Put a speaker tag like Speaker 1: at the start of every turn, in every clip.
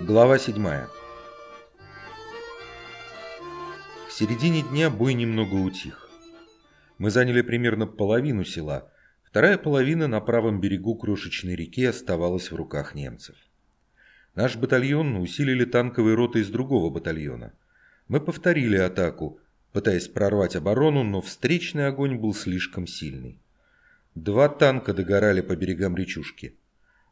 Speaker 1: Глава 7 К середине дня бой немного утих. Мы заняли примерно половину села, вторая половина на правом берегу крошечной реки оставалась в руках немцев. Наш батальон усилили танковые роты из другого батальона. Мы повторили атаку, пытаясь прорвать оборону, но встречный огонь был слишком сильный. Два танка догорали по берегам речушки.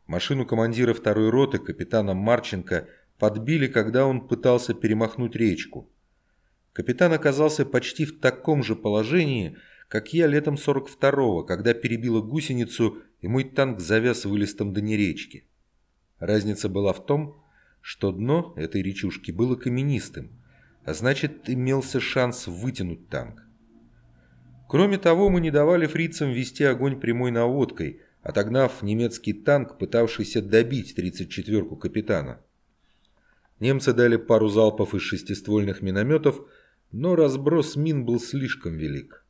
Speaker 1: Машину командира второй роты, капитана Марченко, подбили, когда он пытался перемахнуть речку. Капитан оказался почти в таком же положении, как я летом 42-го, когда перебила гусеницу, и мой танк завяз вылистом дне речки. Разница была в том, что дно этой речушки было каменистым, а значит, имелся шанс вытянуть танк. Кроме того, мы не давали фрицам вести огонь прямой наводкой – отогнав немецкий танк, пытавшийся добить 34-ку капитана. Немцы дали пару залпов из шестиствольных минометов, но разброс мин был слишком велик.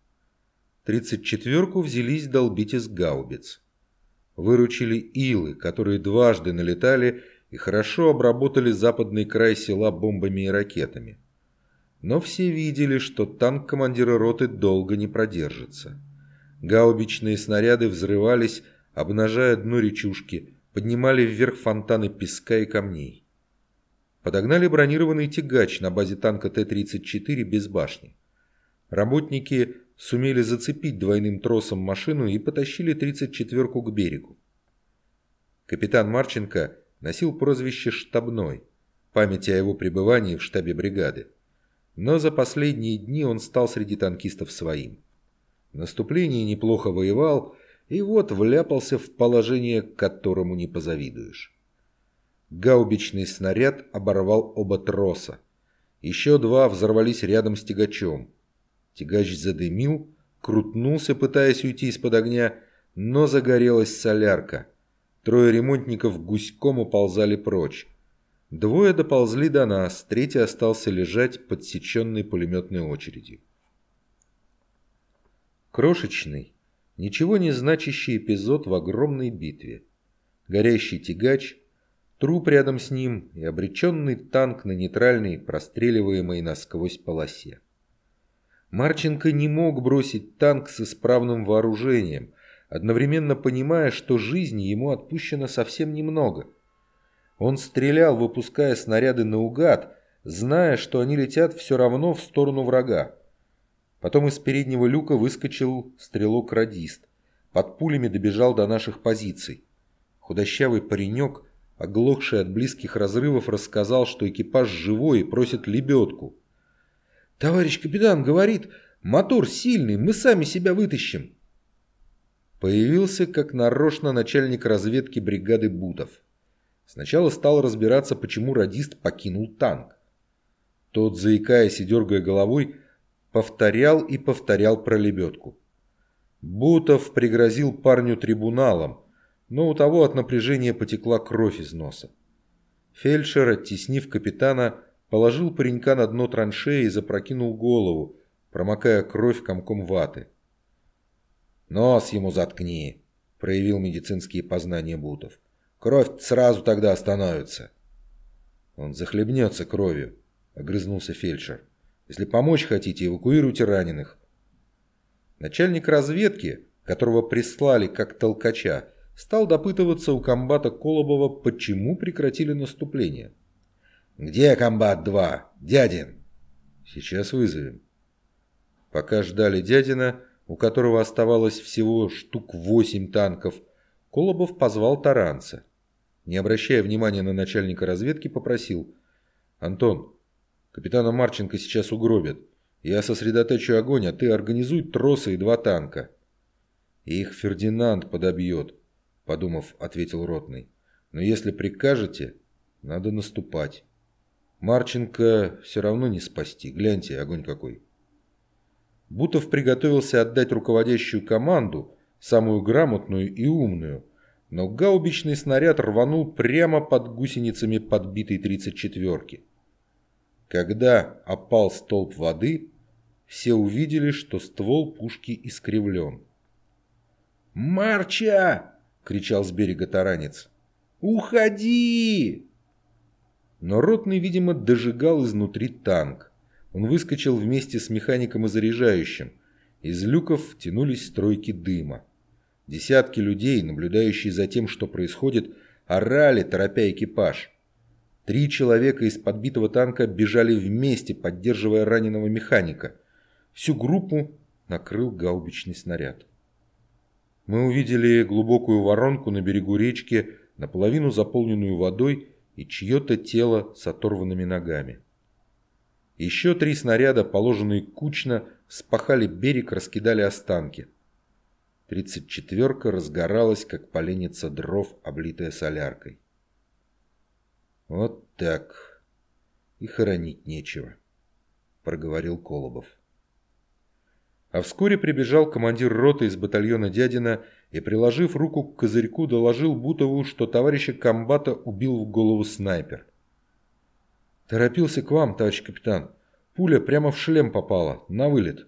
Speaker 1: 34-ку взялись долбить из гаубиц. Выручили илы, которые дважды налетали и хорошо обработали западный край села бомбами и ракетами. Но все видели, что танк командира роты долго не продержится. Гаубичные снаряды взрывались, обнажая дно речушки, поднимали вверх фонтаны песка и камней. Подогнали бронированный тягач на базе танка Т-34 без башни. Работники сумели зацепить двойным тросом машину и потащили 34-ку к берегу. Капитан Марченко носил прозвище «Штабной», память о его пребывании в штабе бригады. Но за последние дни он стал среди танкистов своим. В наступлении неплохо воевал и вот вляпался в положение, которому не позавидуешь. Гаубичный снаряд оборвал оба троса. Еще два взорвались рядом с тягачом. Тягач задымил, крутнулся, пытаясь уйти из-под огня, но загорелась солярка. Трое ремонтников гуськом уползали прочь. Двое доползли до нас, третий остался лежать подсеченной пулеметной очередью. Крошечный, Ничего не значащий эпизод в огромной битве. Горящий тягач, труп рядом с ним и обреченный танк на нейтральной, простреливаемой насквозь полосе. Марченко не мог бросить танк с исправным вооружением, одновременно понимая, что жизни ему отпущено совсем немного. Он стрелял, выпуская снаряды наугад, зная, что они летят все равно в сторону врага. Потом из переднего люка выскочил стрелок-радист. Под пулями добежал до наших позиций. Худощавый паренек, оглохший от близких разрывов, рассказал, что экипаж живой и просит лебедку. «Товарищ капитан говорит, мотор сильный, мы сами себя вытащим». Появился, как нарочно, начальник разведки бригады Бутов. Сначала стал разбираться, почему радист покинул танк. Тот, заикаясь и дергая головой, повторял и повторял про лебедку. Бутов пригрозил парню трибуналом, но у того от напряжения потекла кровь из носа. Фельдшер, оттеснив капитана, положил паренька на дно траншеи и запрокинул голову, промокая кровь комком ваты. «Нос ему заткни!» – проявил медицинские познания Бутов. «Кровь сразу тогда остановится!» «Он захлебнется кровью», – огрызнулся фельдшер. Если помочь хотите, эвакуируйте раненых. Начальник разведки, которого прислали как толкача, стал допытываться у комбата Колобова, почему прекратили наступление. «Где комбат-2? Дядин?» «Сейчас вызовем». Пока ждали дядина, у которого оставалось всего штук восемь танков, Колобов позвал Таранца. Не обращая внимания на начальника разведки, попросил. «Антон, Капитана Марченко сейчас угробят. Я сосредоточу огонь, а ты организуй тросы и два танка. их Фердинанд подобьет, подумав, ответил Ротный. Но если прикажете, надо наступать. Марченко все равно не спасти. Гляньте, огонь какой. Бутов приготовился отдать руководящую команду, самую грамотную и умную, но гаубичный снаряд рванул прямо под гусеницами подбитой тридцать четверки. Когда опал столб воды, все увидели, что ствол пушки искривлен.
Speaker 2: «Марча!» — кричал с берега таранец. «Уходи!»
Speaker 1: Но ротный, видимо, дожигал изнутри танк. Он выскочил вместе с механиком и заряжающим. Из люков тянулись стройки дыма. Десятки людей, наблюдающие за тем, что происходит, орали, торопя экипаж. Три человека из подбитого танка бежали вместе, поддерживая раненого механика. Всю группу накрыл гаубичный снаряд. Мы увидели глубокую воронку на берегу речки, наполовину заполненную водой, и чье-то тело с оторванными ногами. Еще три снаряда, положенные кучно, спахали берег, раскидали останки. Тридцать четверка разгоралась, как поленница дров, облитая соляркой. «Вот так. И хоронить нечего», — проговорил Колобов. А вскоре прибежал командир роты из батальона Дядина и, приложив руку к козырьку, доложил Бутову, что товарища комбата убил в голову снайпер. «Торопился к вам, товарищ капитан. Пуля прямо в шлем попала, на вылет».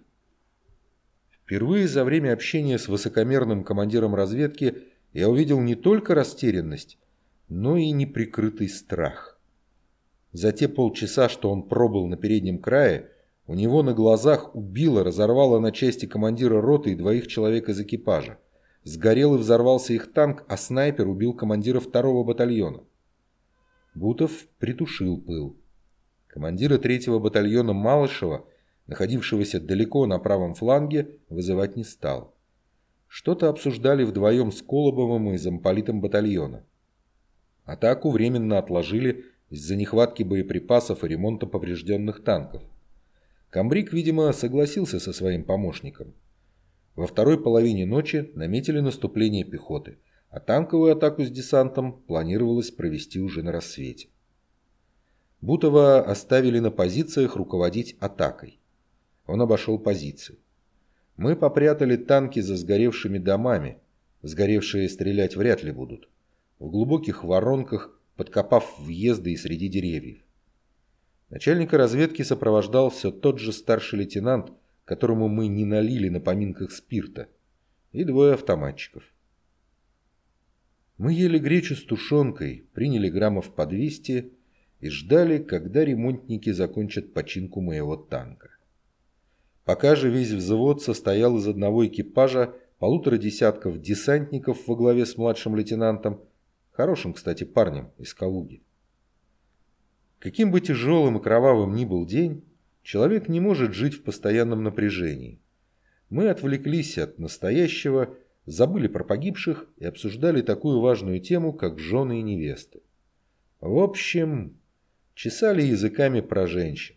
Speaker 1: Впервые за время общения с высокомерным командиром разведки я увидел не только растерянность, но и неприкрытый страх. За те полчаса, что он пробыл на переднем крае, у него на глазах убило, разорвало на части командира роты и двоих человек из экипажа. Сгорел и взорвался их танк, а снайпер убил командира второго батальона. Бутов притушил пыл. Командира третьего батальона Малышева находившегося далеко на правом фланге, вызывать не стал. Что-то обсуждали вдвоем с Колобовым и замполитом батальона. Атаку временно отложили из-за нехватки боеприпасов и ремонта поврежденных танков. Камбрик, видимо, согласился со своим помощником. Во второй половине ночи наметили наступление пехоты, а танковую атаку с десантом планировалось провести уже на рассвете. Бутова оставили на позициях руководить атакой. Он обошел позиции. Мы попрятали танки за сгоревшими домами. Сгоревшие стрелять вряд ли будут. В глубоких воронках, подкопав въезды и среди деревьев. Начальника разведки сопровождал все тот же старший лейтенант, которому мы не налили на поминках спирта, и двое автоматчиков. Мы ели гречу с тушенкой, приняли граммов по 200 и ждали, когда ремонтники закончат починку моего танка. Пока же весь взвод состоял из одного экипажа, полутора десятков десантников во главе с младшим лейтенантом, хорошим, кстати, парнем из Калуги. Каким бы тяжелым и кровавым ни был день, человек не может жить в постоянном напряжении. Мы отвлеклись от настоящего, забыли про погибших и обсуждали такую важную тему, как жены и невесты. В общем, чесали языками про женщин.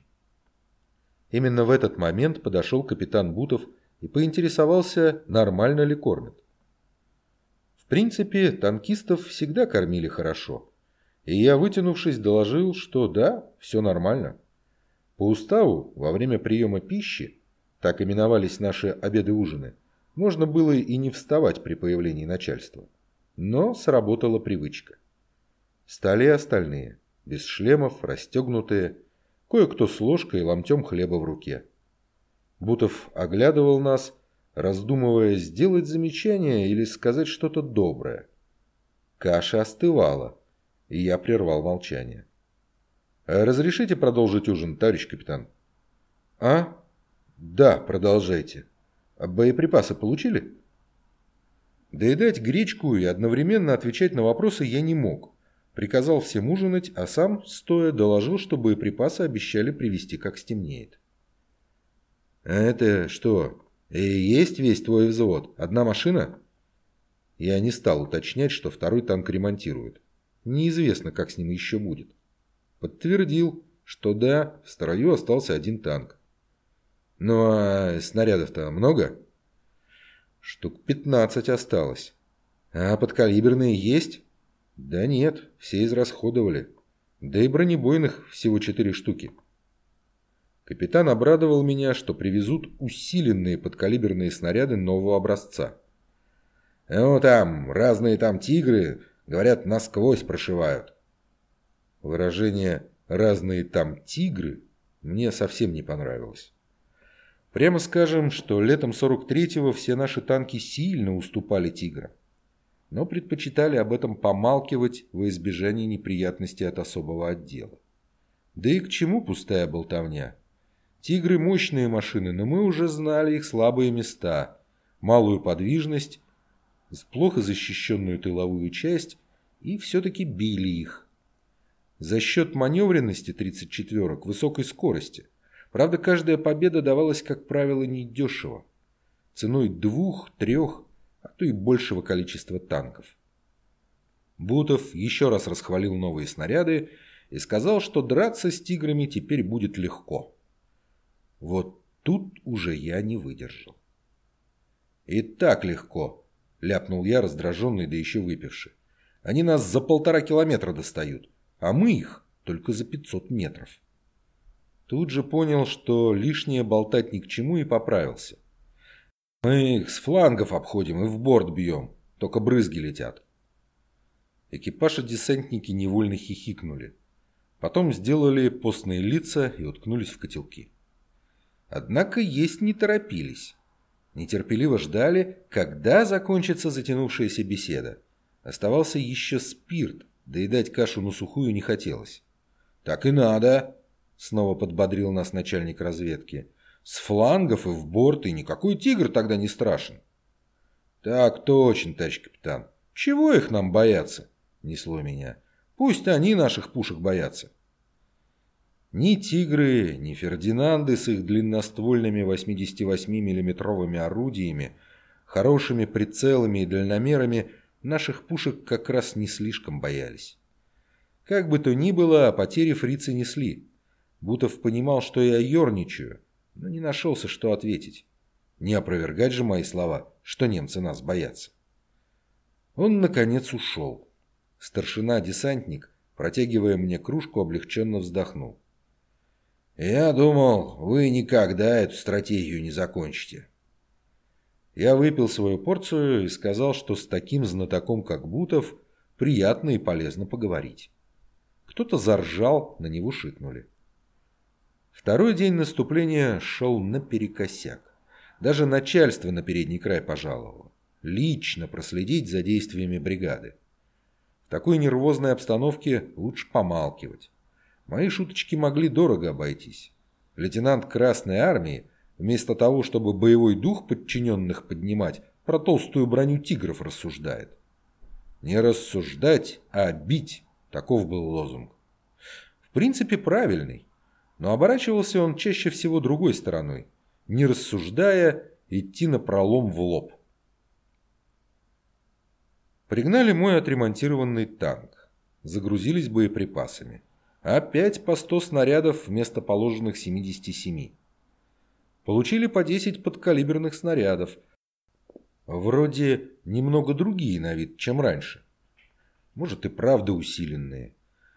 Speaker 1: Именно в этот момент подошел капитан Бутов и поинтересовался, нормально ли кормят. В принципе, танкистов всегда кормили хорошо. И я, вытянувшись, доложил, что да, все нормально. По уставу, во время приема пищи, так именовались наши обеды-ужины, можно было и не вставать при появлении начальства. Но сработала привычка. Стали остальные, без шлемов, расстегнутые, кое-кто с ложкой и ломтем хлеба в руке. Бутов оглядывал нас, раздумывая, сделать замечание или сказать что-то доброе. Каша остывала, и я прервал молчание. «Разрешите продолжить ужин, товарищ капитан?» «А? Да, продолжайте. А боеприпасы получили?» Доедать гречку и одновременно отвечать на вопросы я не мог. Приказал всем ужинать, а сам, стоя, доложил, что боеприпасы обещали привезти, как стемнеет. «А это что, и есть весь твой взвод? Одна машина?» Я не стал уточнять, что второй танк ремонтируют. Неизвестно, как с ним еще будет. Подтвердил, что да, в строю остался один танк. «Ну а снарядов-то много?» «Штук пятнадцать осталось. А подкалиберные есть?» Да нет, все израсходовали. Да и бронебойных всего четыре штуки. Капитан обрадовал меня, что привезут усиленные подкалиберные снаряды нового образца. «Ну там, разные там тигры, говорят, насквозь прошивают». Выражение «разные там тигры» мне совсем не понравилось. Прямо скажем, что летом 43-го все наши танки сильно уступали «Тиграм» но предпочитали об этом помалкивать во избежание неприятностей от особого отдела. Да и к чему пустая болтовня? «Тигры» — мощные машины, но мы уже знали их слабые места, малую подвижность, плохо защищенную тыловую часть, и все-таки били их. За счет маневренности 34-ок, высокой скорости. Правда, каждая победа давалась, как правило, недешево. Ценой двух, трех, а то и большего количества танков. Бутов еще раз расхвалил новые снаряды и сказал, что драться с тиграми теперь будет легко. Вот тут уже я не выдержал. «И так легко», — ляпнул я, раздраженный, да еще выпивший. «Они нас за полтора километра достают, а мы их только за пятьсот метров». Тут же понял, что лишнее болтать ни к чему и поправился. «Мы их с флангов обходим и в борт бьем, только брызги летят». Экипаж и десантники невольно хихикнули. Потом сделали постные лица и уткнулись в котелки. Однако есть не торопились. Нетерпеливо ждали, когда закончится затянувшаяся беседа. Оставался еще спирт, доедать кашу на сухую не хотелось. «Так и надо», — снова подбодрил нас начальник разведки. «С флангов и в борт, и никакой тигр тогда не страшен». «Так точно, товарищ капитан. Чего их нам бояться?» — несло меня. «Пусть они наших пушек боятся». Ни «Тигры», ни «Фердинанды» с их длинноствольными 88 миллиметровыми орудиями, хорошими прицелами и дальномерами наших пушек как раз не слишком боялись. Как бы то ни было, потери фрицы несли. Бутов понимал, что я ерничаю, но не нашелся, что ответить. Не опровергать же мои слова, что немцы нас боятся. Он, наконец, ушел. Старшина-десантник, протягивая мне кружку, облегченно вздохнул. «Я думал, вы никогда эту стратегию не закончите». Я выпил свою порцию и сказал, что с таким знатоком, как Бутов, приятно и полезно поговорить. Кто-то заржал, на него шикнули. Второй день наступления шел наперекосяк. Даже начальство на передний край пожаловало. Лично проследить за действиями бригады. В такой нервозной обстановке лучше помалкивать. Мои шуточки могли дорого обойтись. Лейтенант Красной Армии, вместо того, чтобы боевой дух подчиненных поднимать, про толстую броню тигров рассуждает. Не рассуждать, а бить. Таков был лозунг. В принципе, правильный. Но оборачивался он чаще всего другой стороной. Не рассуждая, идти на пролом в лоб. Пригнали мой отремонтированный танк. Загрузились боеприпасами. Опять по 100 снарядов вместо положенных 77. Получили по 10 подкалиберных снарядов. Вроде немного другие на вид, чем раньше. Может и правда усиленные.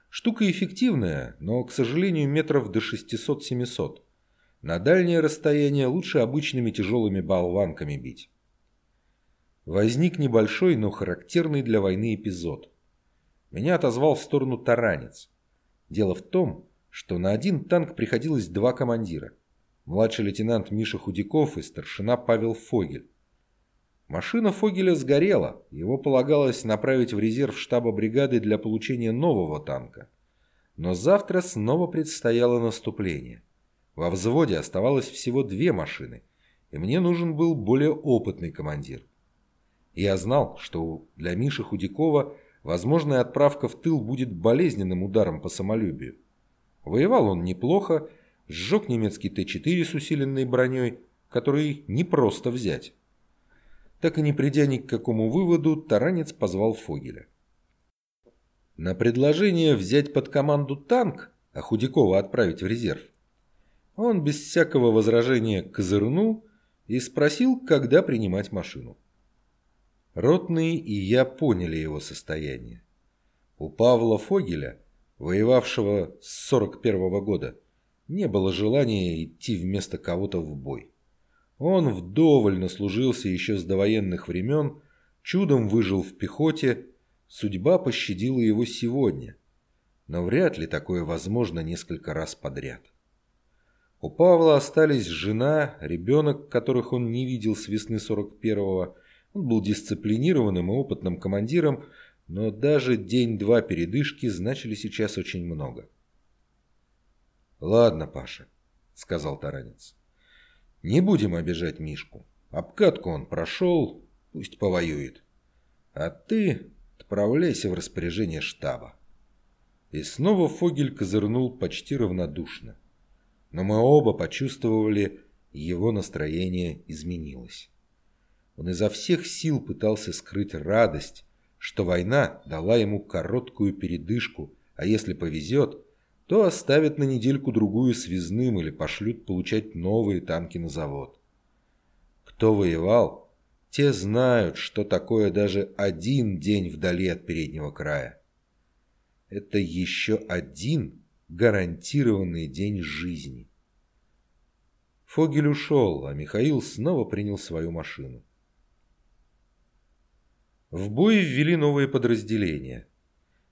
Speaker 1: Штука эффективная, но, к сожалению, метров до 600-700. На дальнее расстояние лучше обычными тяжелыми болванками бить. Возник небольшой, но характерный для войны эпизод. Меня отозвал в сторону таранец. Дело в том, что на один танк приходилось два командира. Младший лейтенант Миша Худяков и старшина Павел Фогель. Машина Фогеля сгорела, его полагалось направить в резерв штаба бригады для получения нового танка. Но завтра снова предстояло наступление. Во взводе оставалось всего две машины, и мне нужен был более опытный командир. Я знал, что для Миши Худякова возможная отправка в тыл будет болезненным ударом по самолюбию. Воевал он неплохо, сжег немецкий Т-4 с усиленной броней, который не просто взять. Так и не придя ни к какому выводу, Таранец позвал Фогеля. На предложение взять под команду танк, а Худякова отправить в резерв, он без всякого возражения козырнул и спросил, когда принимать машину. Ротный и я поняли его состояние. У Павла Фогеля, воевавшего с 41 -го года, не было желания идти вместо кого-то в бой. Он вдоволь наслужился еще с довоенных времен, чудом выжил в пехоте, судьба пощадила его сегодня. Но вряд ли такое возможно несколько раз подряд. У Павла остались жена, ребенок, которых он не видел с весны 41-го, он был дисциплинированным и опытным командиром, но даже день-два передышки значили сейчас очень много. «Ладно, Паша», — сказал Таранец. «Не будем обижать Мишку. Обкатку он прошел, пусть повоюет. А ты отправляйся в распоряжение штаба». И снова Фогель козырнул почти равнодушно. Но мы оба почувствовали, его настроение изменилось. Он изо всех сил пытался скрыть радость, что война дала ему короткую передышку, а если повезет, то оставят на недельку-другую связным или пошлют получать новые танки на завод. Кто воевал, те знают, что такое даже один день вдали от переднего края. Это еще один гарантированный день жизни. Фогель ушел, а Михаил снова принял свою машину. В бой ввели новые подразделения.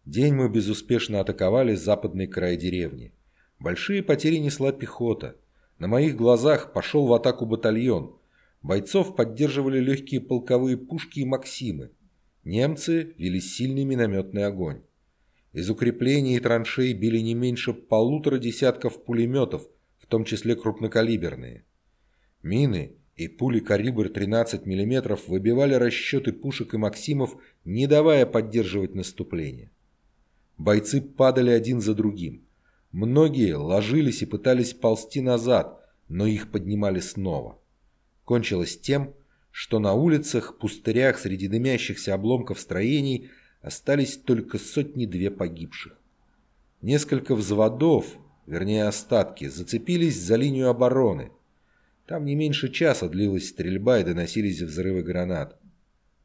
Speaker 1: День мы безуспешно атаковали западный край деревни. Большие потери несла пехота. На моих глазах пошел в атаку батальон. Бойцов поддерживали легкие полковые пушки и «Максимы». Немцы вели сильный минометный огонь. Из укреплений и траншей били не меньше полутора десятков пулеметов, в том числе крупнокалиберные. Мины и пули калибр 13 мм выбивали расчеты пушек и «Максимов», не давая поддерживать наступление. Бойцы падали один за другим. Многие ложились и пытались ползти назад, но их поднимали снова. Кончилось тем, что на улицах, пустырях среди дымящихся обломков строений остались только сотни-две погибших. Несколько взводов, вернее остатки, зацепились за линию обороны. Там не меньше часа длилась стрельба и доносились взрывы гранат.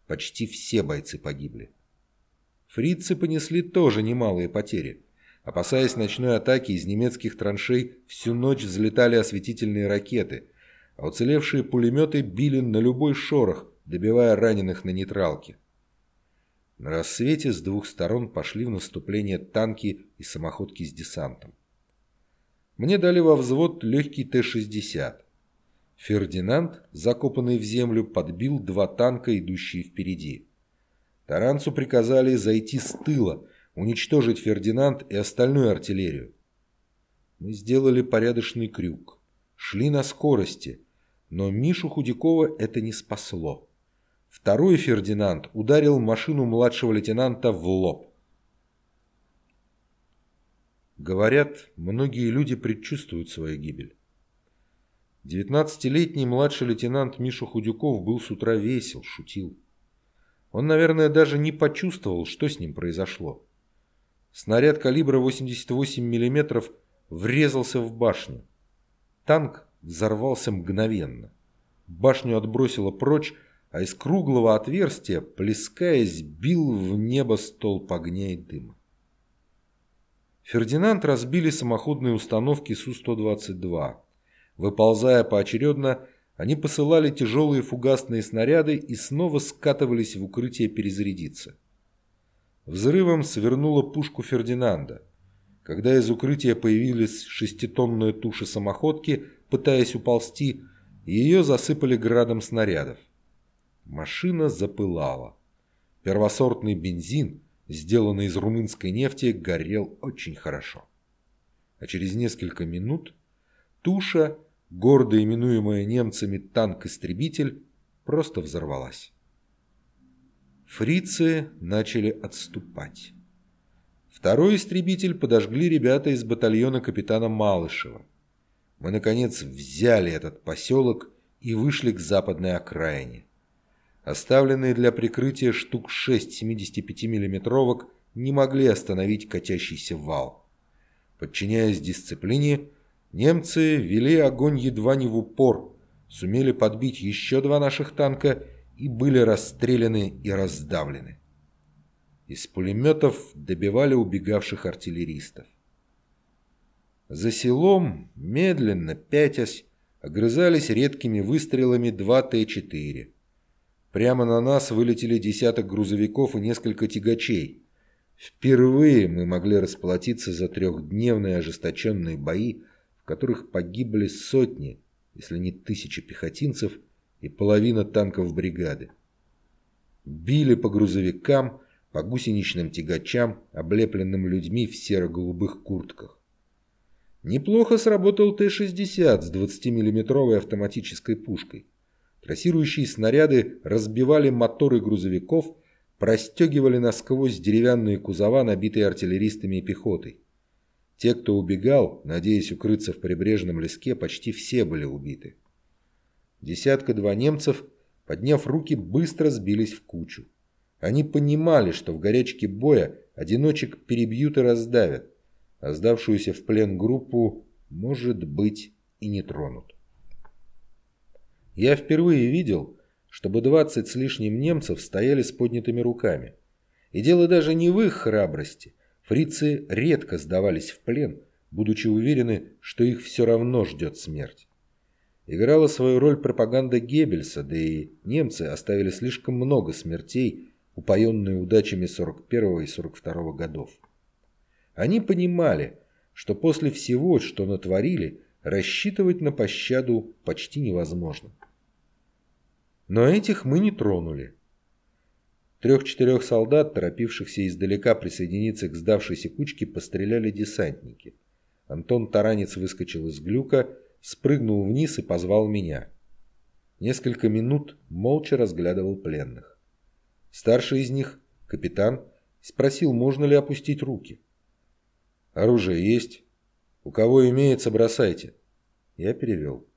Speaker 1: Почти все бойцы погибли. Фрицы понесли тоже немалые потери. Опасаясь ночной атаки, из немецких траншей всю ночь взлетали осветительные ракеты, а уцелевшие пулеметы били на любой шорох, добивая раненых на нейтралке. На рассвете с двух сторон пошли в наступление танки и самоходки с десантом. Мне дали во взвод легкий Т-60. Фердинанд, закопанный в землю, подбил два танка, идущие впереди. Таранцу приказали зайти с тыла, уничтожить Фердинанд и остальную артиллерию. Мы сделали порядочный крюк. Шли на скорости, но Мишу Худякова это не спасло. Второй Фердинанд ударил машину младшего лейтенанта в лоб. Говорят, многие люди предчувствуют свою гибель. Девятнадцатилетний младший лейтенант Миша Худюков был с утра весел, шутил. Он, наверное, даже не почувствовал, что с ним произошло. Снаряд калибра 88 мм врезался в башню. Танк взорвался мгновенно. Башню отбросило прочь, а из круглого отверстия, плескаясь, бил в небо столб огня и дыма. Фердинанд разбили самоходные установки Су-122. Выползая поочередно, они посылали тяжелые фугасные снаряды и снова скатывались в укрытие перезарядиться. Взрывом свернула пушку Фердинанда. Когда из укрытия появились шеститонные туши самоходки, пытаясь уползти, ее засыпали градом снарядов. Машина запылала. Первосортный бензин – сделанный из румынской нефти, горел очень хорошо. А через несколько минут туша, гордо именуемая немцами танк-истребитель, просто взорвалась. Фрицы начали отступать. Второй истребитель подожгли ребята из батальона капитана Малышева. Мы, наконец, взяли этот поселок и вышли к западной окраине. Оставленные для прикрытия штук 6 75 миллиметровок не могли остановить катящийся вал. Подчиняясь дисциплине, немцы вели огонь едва не в упор, сумели подбить еще два наших танка и были расстреляны и раздавлены. Из пулеметов добивали убегавших артиллеристов. За селом, медленно пятясь, огрызались редкими выстрелами два Т-4. Прямо на нас вылетели десяток грузовиков и несколько тягачей. Впервые мы могли расплатиться за трехдневные ожесточенные бои, которых погибли сотни, если не тысячи пехотинцев и половина танков бригады. Били по грузовикам, по гусеничным тягачам, облепленным людьми в серо-голубых куртках. Неплохо сработал Т-60 с 20-миллиметровой автоматической пушкой. Трассирующие снаряды разбивали моторы грузовиков, простегивали насквозь деревянные кузова, набитые артиллеристами и пехотой. Те, кто убегал, надеясь укрыться в прибрежном леске, почти все были убиты. Десятка-два немцев, подняв руки, быстро сбились в кучу. Они понимали, что в горячке боя одиночек перебьют и раздавят, а сдавшуюся в плен группу, может быть, и не тронут. Я впервые видел, чтобы двадцать с лишним немцев стояли с поднятыми руками. И дело даже не в их храбрости. Фрицы редко сдавались в плен, будучи уверены, что их все равно ждет смерть. Играла свою роль пропаганда Геббельса, да и немцы оставили слишком много смертей, упоенные удачами 41 и 42 годов. Они понимали, что после всего, что натворили, рассчитывать на пощаду почти невозможно. Но этих мы не тронули. Трех-четырех солдат, торопившихся издалека присоединиться к сдавшейся кучке, постреляли десантники. Антон Таранец выскочил из глюка, спрыгнул вниз и позвал меня. Несколько минут молча разглядывал пленных. Старший из них, капитан, спросил, можно ли опустить руки. Оружие есть? У кого имеется, бросайте. Я перевел.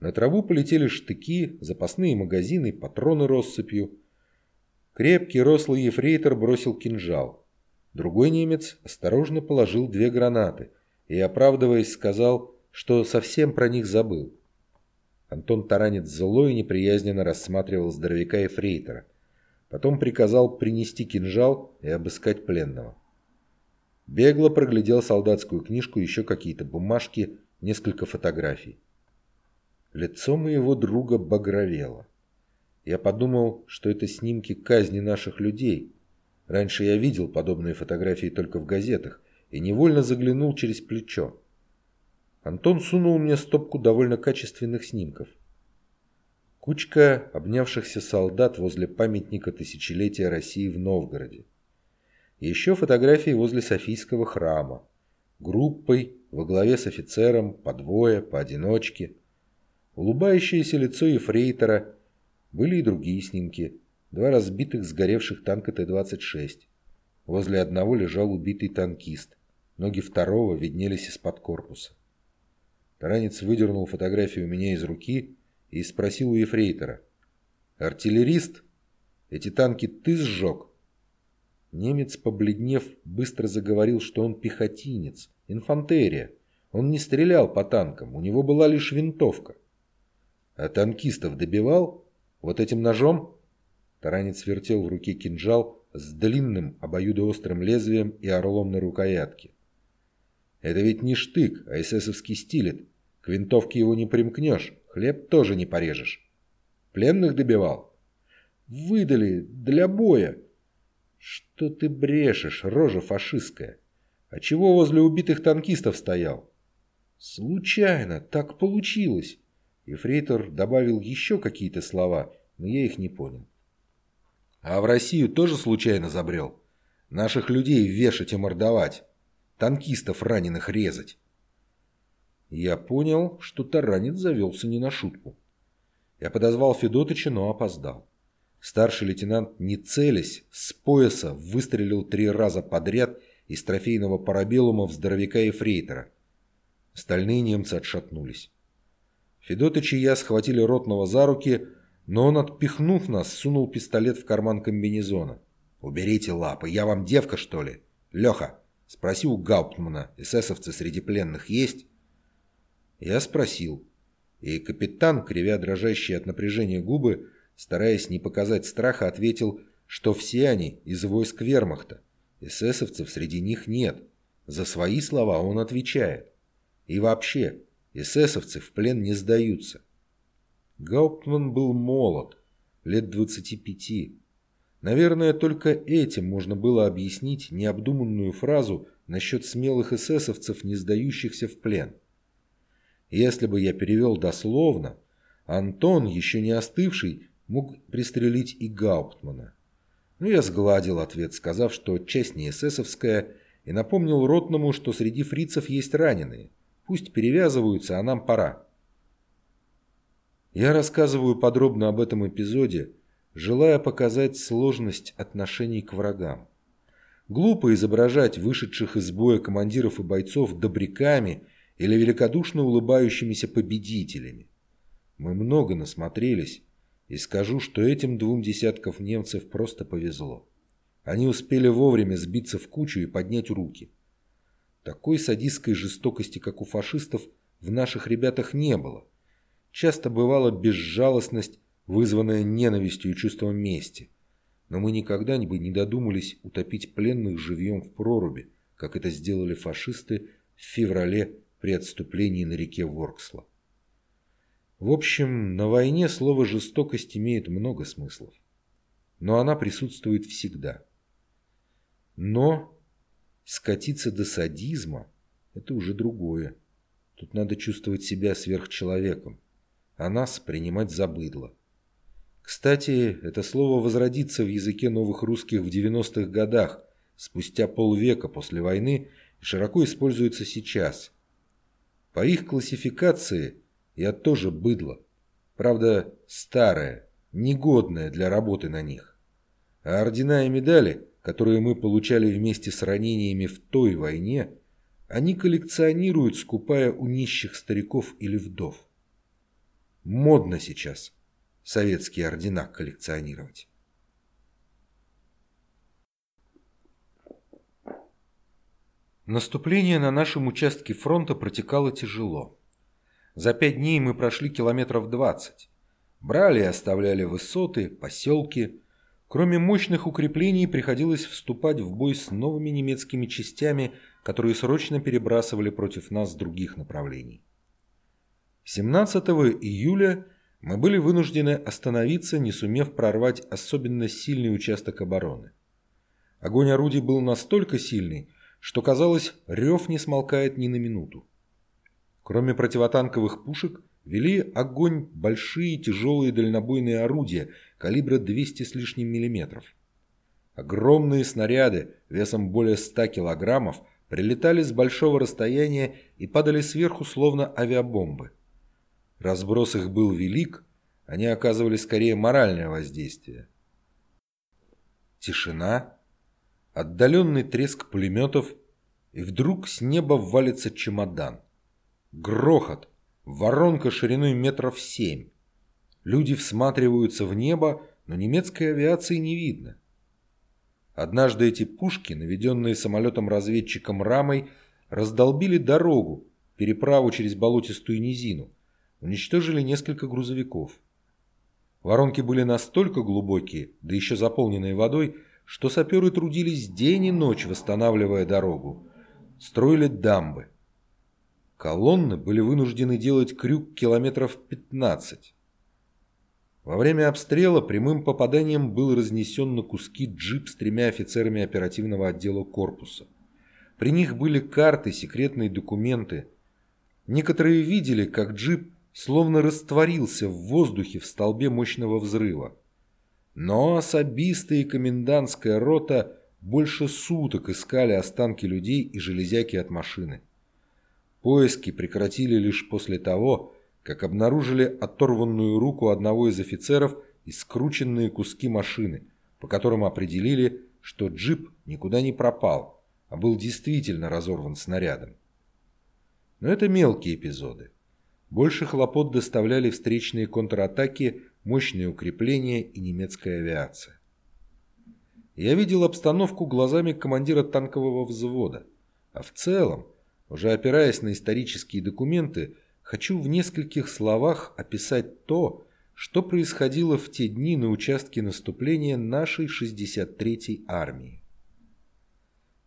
Speaker 1: На траву полетели штыки, запасные магазины, патроны россыпью. Крепкий рослый ефрейтор бросил кинжал. Другой немец осторожно положил две гранаты и, оправдываясь, сказал, что совсем про них забыл. Антон Таранец зло и неприязненно рассматривал здоровяка ефрейтора. Потом приказал принести кинжал и обыскать пленного. Бегло проглядел солдатскую книжку, еще какие-то бумажки, несколько фотографий. Лицо моего друга багровело. Я подумал, что это снимки казни наших людей. Раньше я видел подобные фотографии только в газетах и невольно заглянул через плечо. Антон сунул мне стопку довольно качественных снимков. Кучка обнявшихся солдат возле памятника тысячелетия России в Новгороде. Еще фотографии возле Софийского храма. Группой, во главе с офицером, по двое, поодиночке. Улыбающееся лицо ефрейтора. Были и другие снимки. Два разбитых сгоревших танка Т-26. Возле одного лежал убитый танкист. Ноги второго виднелись из-под корпуса. Таранец выдернул фотографию меня из руки и спросил у ефрейтора. «Артиллерист? Эти танки ты сжег?» Немец, побледнев, быстро заговорил, что он пехотинец, инфантерия. Он не стрелял по танкам, у него была лишь винтовка. А танкистов добивал? Вот этим ножом? Таранец вертел в руке кинжал с длинным обоюдоострым лезвием и орлом на рукоятке. Это ведь не штык, а эсэсовский стилет. К винтовке его не примкнешь, хлеб тоже не порежешь. Пленных добивал? Выдали для боя. «Что ты брешешь, рожа фашистская? А чего возле убитых танкистов стоял?» «Случайно, так получилось!» Ефрейтор добавил еще какие-то слова, но я их не понял. «А в Россию тоже случайно забрел? Наших людей вешать и мордовать, танкистов раненых резать!» Я понял, что таранец завелся не на шутку. Я подозвал Федотыча, но опоздал. Старший лейтенант, не целясь, с пояса выстрелил три раза подряд из трофейного парабеллума в здоровяка и фрейтера. Остальные немцы отшатнулись. Федотыч и я схватили Ротного за руки, но он, отпихнув нас, сунул пистолет в карман комбинезона. «Уберите лапы, я вам девка, что ли? Леха, спроси у Гауптмана, эсэсовцы среди пленных есть?» Я спросил, и капитан, кривя дрожащие от напряжения губы, стараясь не показать страха, ответил, что все они из войск вермахта. Эсэсовцев среди них нет. За свои слова он отвечает. И вообще, эсэсовцы в плен не сдаются. Гауптман был молод, лет 25. Наверное, только этим можно было объяснить необдуманную фразу насчет смелых эсэсовцев, не сдающихся в плен. Если бы я перевел дословно, Антон, еще не остывший, мог пристрелить и Гауптмана. Но я сгладил ответ, сказав, что часть не эсэсовская, и напомнил Ротному, что среди фрицев есть раненые. Пусть перевязываются, а нам пора. Я рассказываю подробно об этом эпизоде, желая показать сложность отношений к врагам. Глупо изображать вышедших из боя командиров и бойцов добряками или великодушно улыбающимися победителями. Мы много насмотрелись, и скажу, что этим двум десятков немцев просто повезло. Они успели вовремя сбиться в кучу и поднять руки. Такой садистской жестокости, как у фашистов, в наших ребятах не было. Часто бывала безжалостность, вызванная ненавистью и чувством мести. Но мы никогда бы не додумались утопить пленных живьем в проруби, как это сделали фашисты в феврале при отступлении на реке Ворксла. В общем, на войне слово «жестокость» имеет много смыслов. Но она присутствует всегда. Но скатиться до садизма – это уже другое. Тут надо чувствовать себя сверхчеловеком а нас принимать за быдло. Кстати, это слово возродится в языке новых русских в 90-х годах, спустя полвека после войны, и широко используется сейчас. По их классификации я тоже быдло. Правда, старое, негодное для работы на них. А ордена и медали, которые мы получали вместе с ранениями в той войне, они коллекционируют, скупая у нищих стариков или вдов. Модно сейчас советские ордена коллекционировать. Наступление на нашем участке фронта протекало тяжело. За пять дней мы прошли километров двадцать. Брали и оставляли высоты, поселки. Кроме мощных укреплений, приходилось вступать в бой с новыми немецкими частями, которые срочно перебрасывали против нас с других направлений. 17 июля мы были вынуждены остановиться, не сумев прорвать особенно сильный участок обороны. Огонь орудий был настолько сильный, что казалось, рев не смолкает ни на минуту. Кроме противотанковых пушек, вели огонь большие тяжелые дальнобойные орудия калибра 200 с лишним миллиметров. Огромные снаряды весом более 100 килограммов прилетали с большого расстояния и падали сверху словно авиабомбы. Разброс их был велик, они оказывали скорее моральное воздействие. Тишина, отдаленный треск пулеметов, и вдруг с неба валится чемодан. Грохот, воронка шириной метров семь. Люди всматриваются в небо, но немецкой авиации не видно. Однажды эти пушки, наведенные самолетом-разведчиком Рамой, раздолбили дорогу, переправу через болотистую низину уничтожили несколько грузовиков. Воронки были настолько глубокие, да еще заполненные водой, что саперы трудились день и ночь, восстанавливая дорогу. Строили дамбы. Колонны были вынуждены делать крюк километров 15. Во время обстрела прямым попаданием был разнесен на куски джип с тремя офицерами оперативного отдела корпуса. При них были карты, секретные документы. Некоторые видели, как джип словно растворился в воздухе в столбе мощного взрыва. Но особисты и комендантская рота больше суток искали останки людей и железяки от машины. Поиски прекратили лишь после того, как обнаружили оторванную руку одного из офицеров и скрученные куски машины, по которым определили, что джип никуда не пропал, а был действительно разорван снарядом. Но это мелкие эпизоды. Больше хлопот доставляли встречные контратаки, мощные укрепления и немецкая авиация. Я видел обстановку глазами командира танкового взвода, а в целом, уже опираясь на исторические документы, хочу в нескольких словах описать то, что происходило в те дни на участке наступления нашей 63-й армии.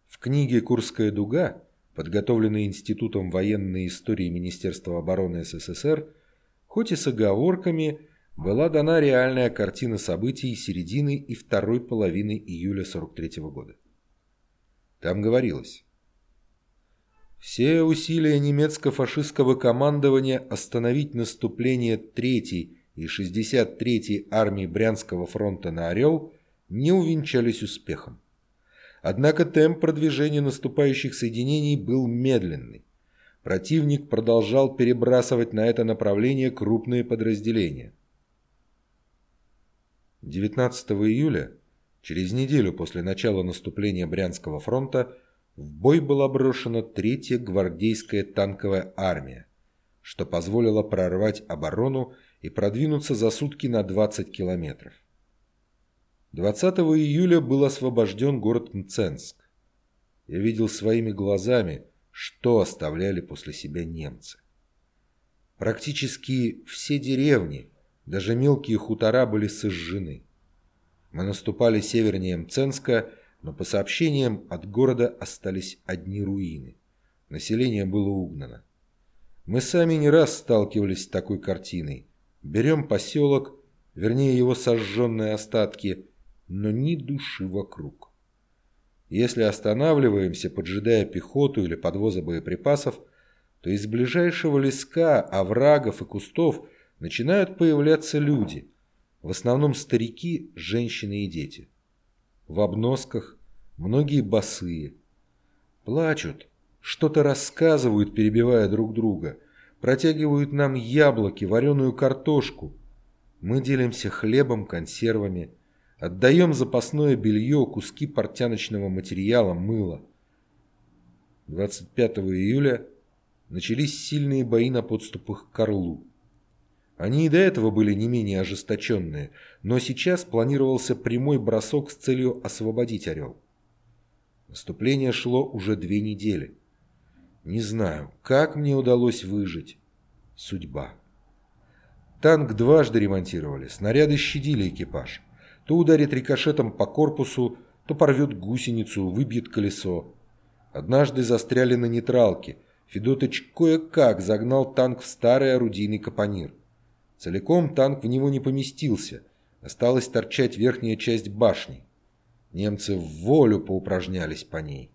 Speaker 1: В книге «Курская дуга» подготовленный Институтом военной истории Министерства обороны СССР, хоть и с оговорками, была дана реальная картина событий середины и второй половины июля 43 года. Там говорилось. Все усилия немецко-фашистского командования остановить наступление 3-й и 63-й армии Брянского фронта на Орел не увенчались успехом. Однако темп продвижения наступающих соединений был медленный. Противник продолжал перебрасывать на это направление крупные подразделения. 19 июля, через неделю после начала наступления Брянского фронта, в бой была брошена третья гвардейская танковая армия, что позволило прорвать оборону и продвинуться за сутки на 20 километров. 20 июля был освобожден город Мценск. Я видел своими глазами, что оставляли после себя немцы. Практически все деревни, даже мелкие хутора были сожжены. Мы наступали севернее Мценска, но по сообщениям от города остались одни руины. Население было угнано. Мы сами не раз сталкивались с такой картиной. Берем поселок, вернее его сожженные остатки – но ни души вокруг. Если останавливаемся, поджидая пехоту или подвоза боеприпасов, то из ближайшего леска, оврагов и кустов начинают появляться люди, в основном старики, женщины и дети. В обносках, многие босые. Плачут, что-то рассказывают, перебивая друг друга, протягивают нам яблоки, вареную картошку. Мы делимся хлебом, консервами, Отдаем запасное белье, куски портяночного материала, мыло. 25 июля начались сильные бои на подступах к Орлу. Они и до этого были не менее ожесточенные, но сейчас планировался прямой бросок с целью освободить Орел. Наступление шло уже две недели. Не знаю, как мне удалось выжить. Судьба. Танк дважды ремонтировали, снаряды щадили экипаж то ударит рикошетом по корпусу, то порвет гусеницу, выбьет колесо. Однажды застряли на нейтралке. Федотыч кое-как загнал танк в старый орудийный капонир. Целиком танк в него не поместился. Осталась торчать верхняя часть башни. Немцы в волю поупражнялись по ней.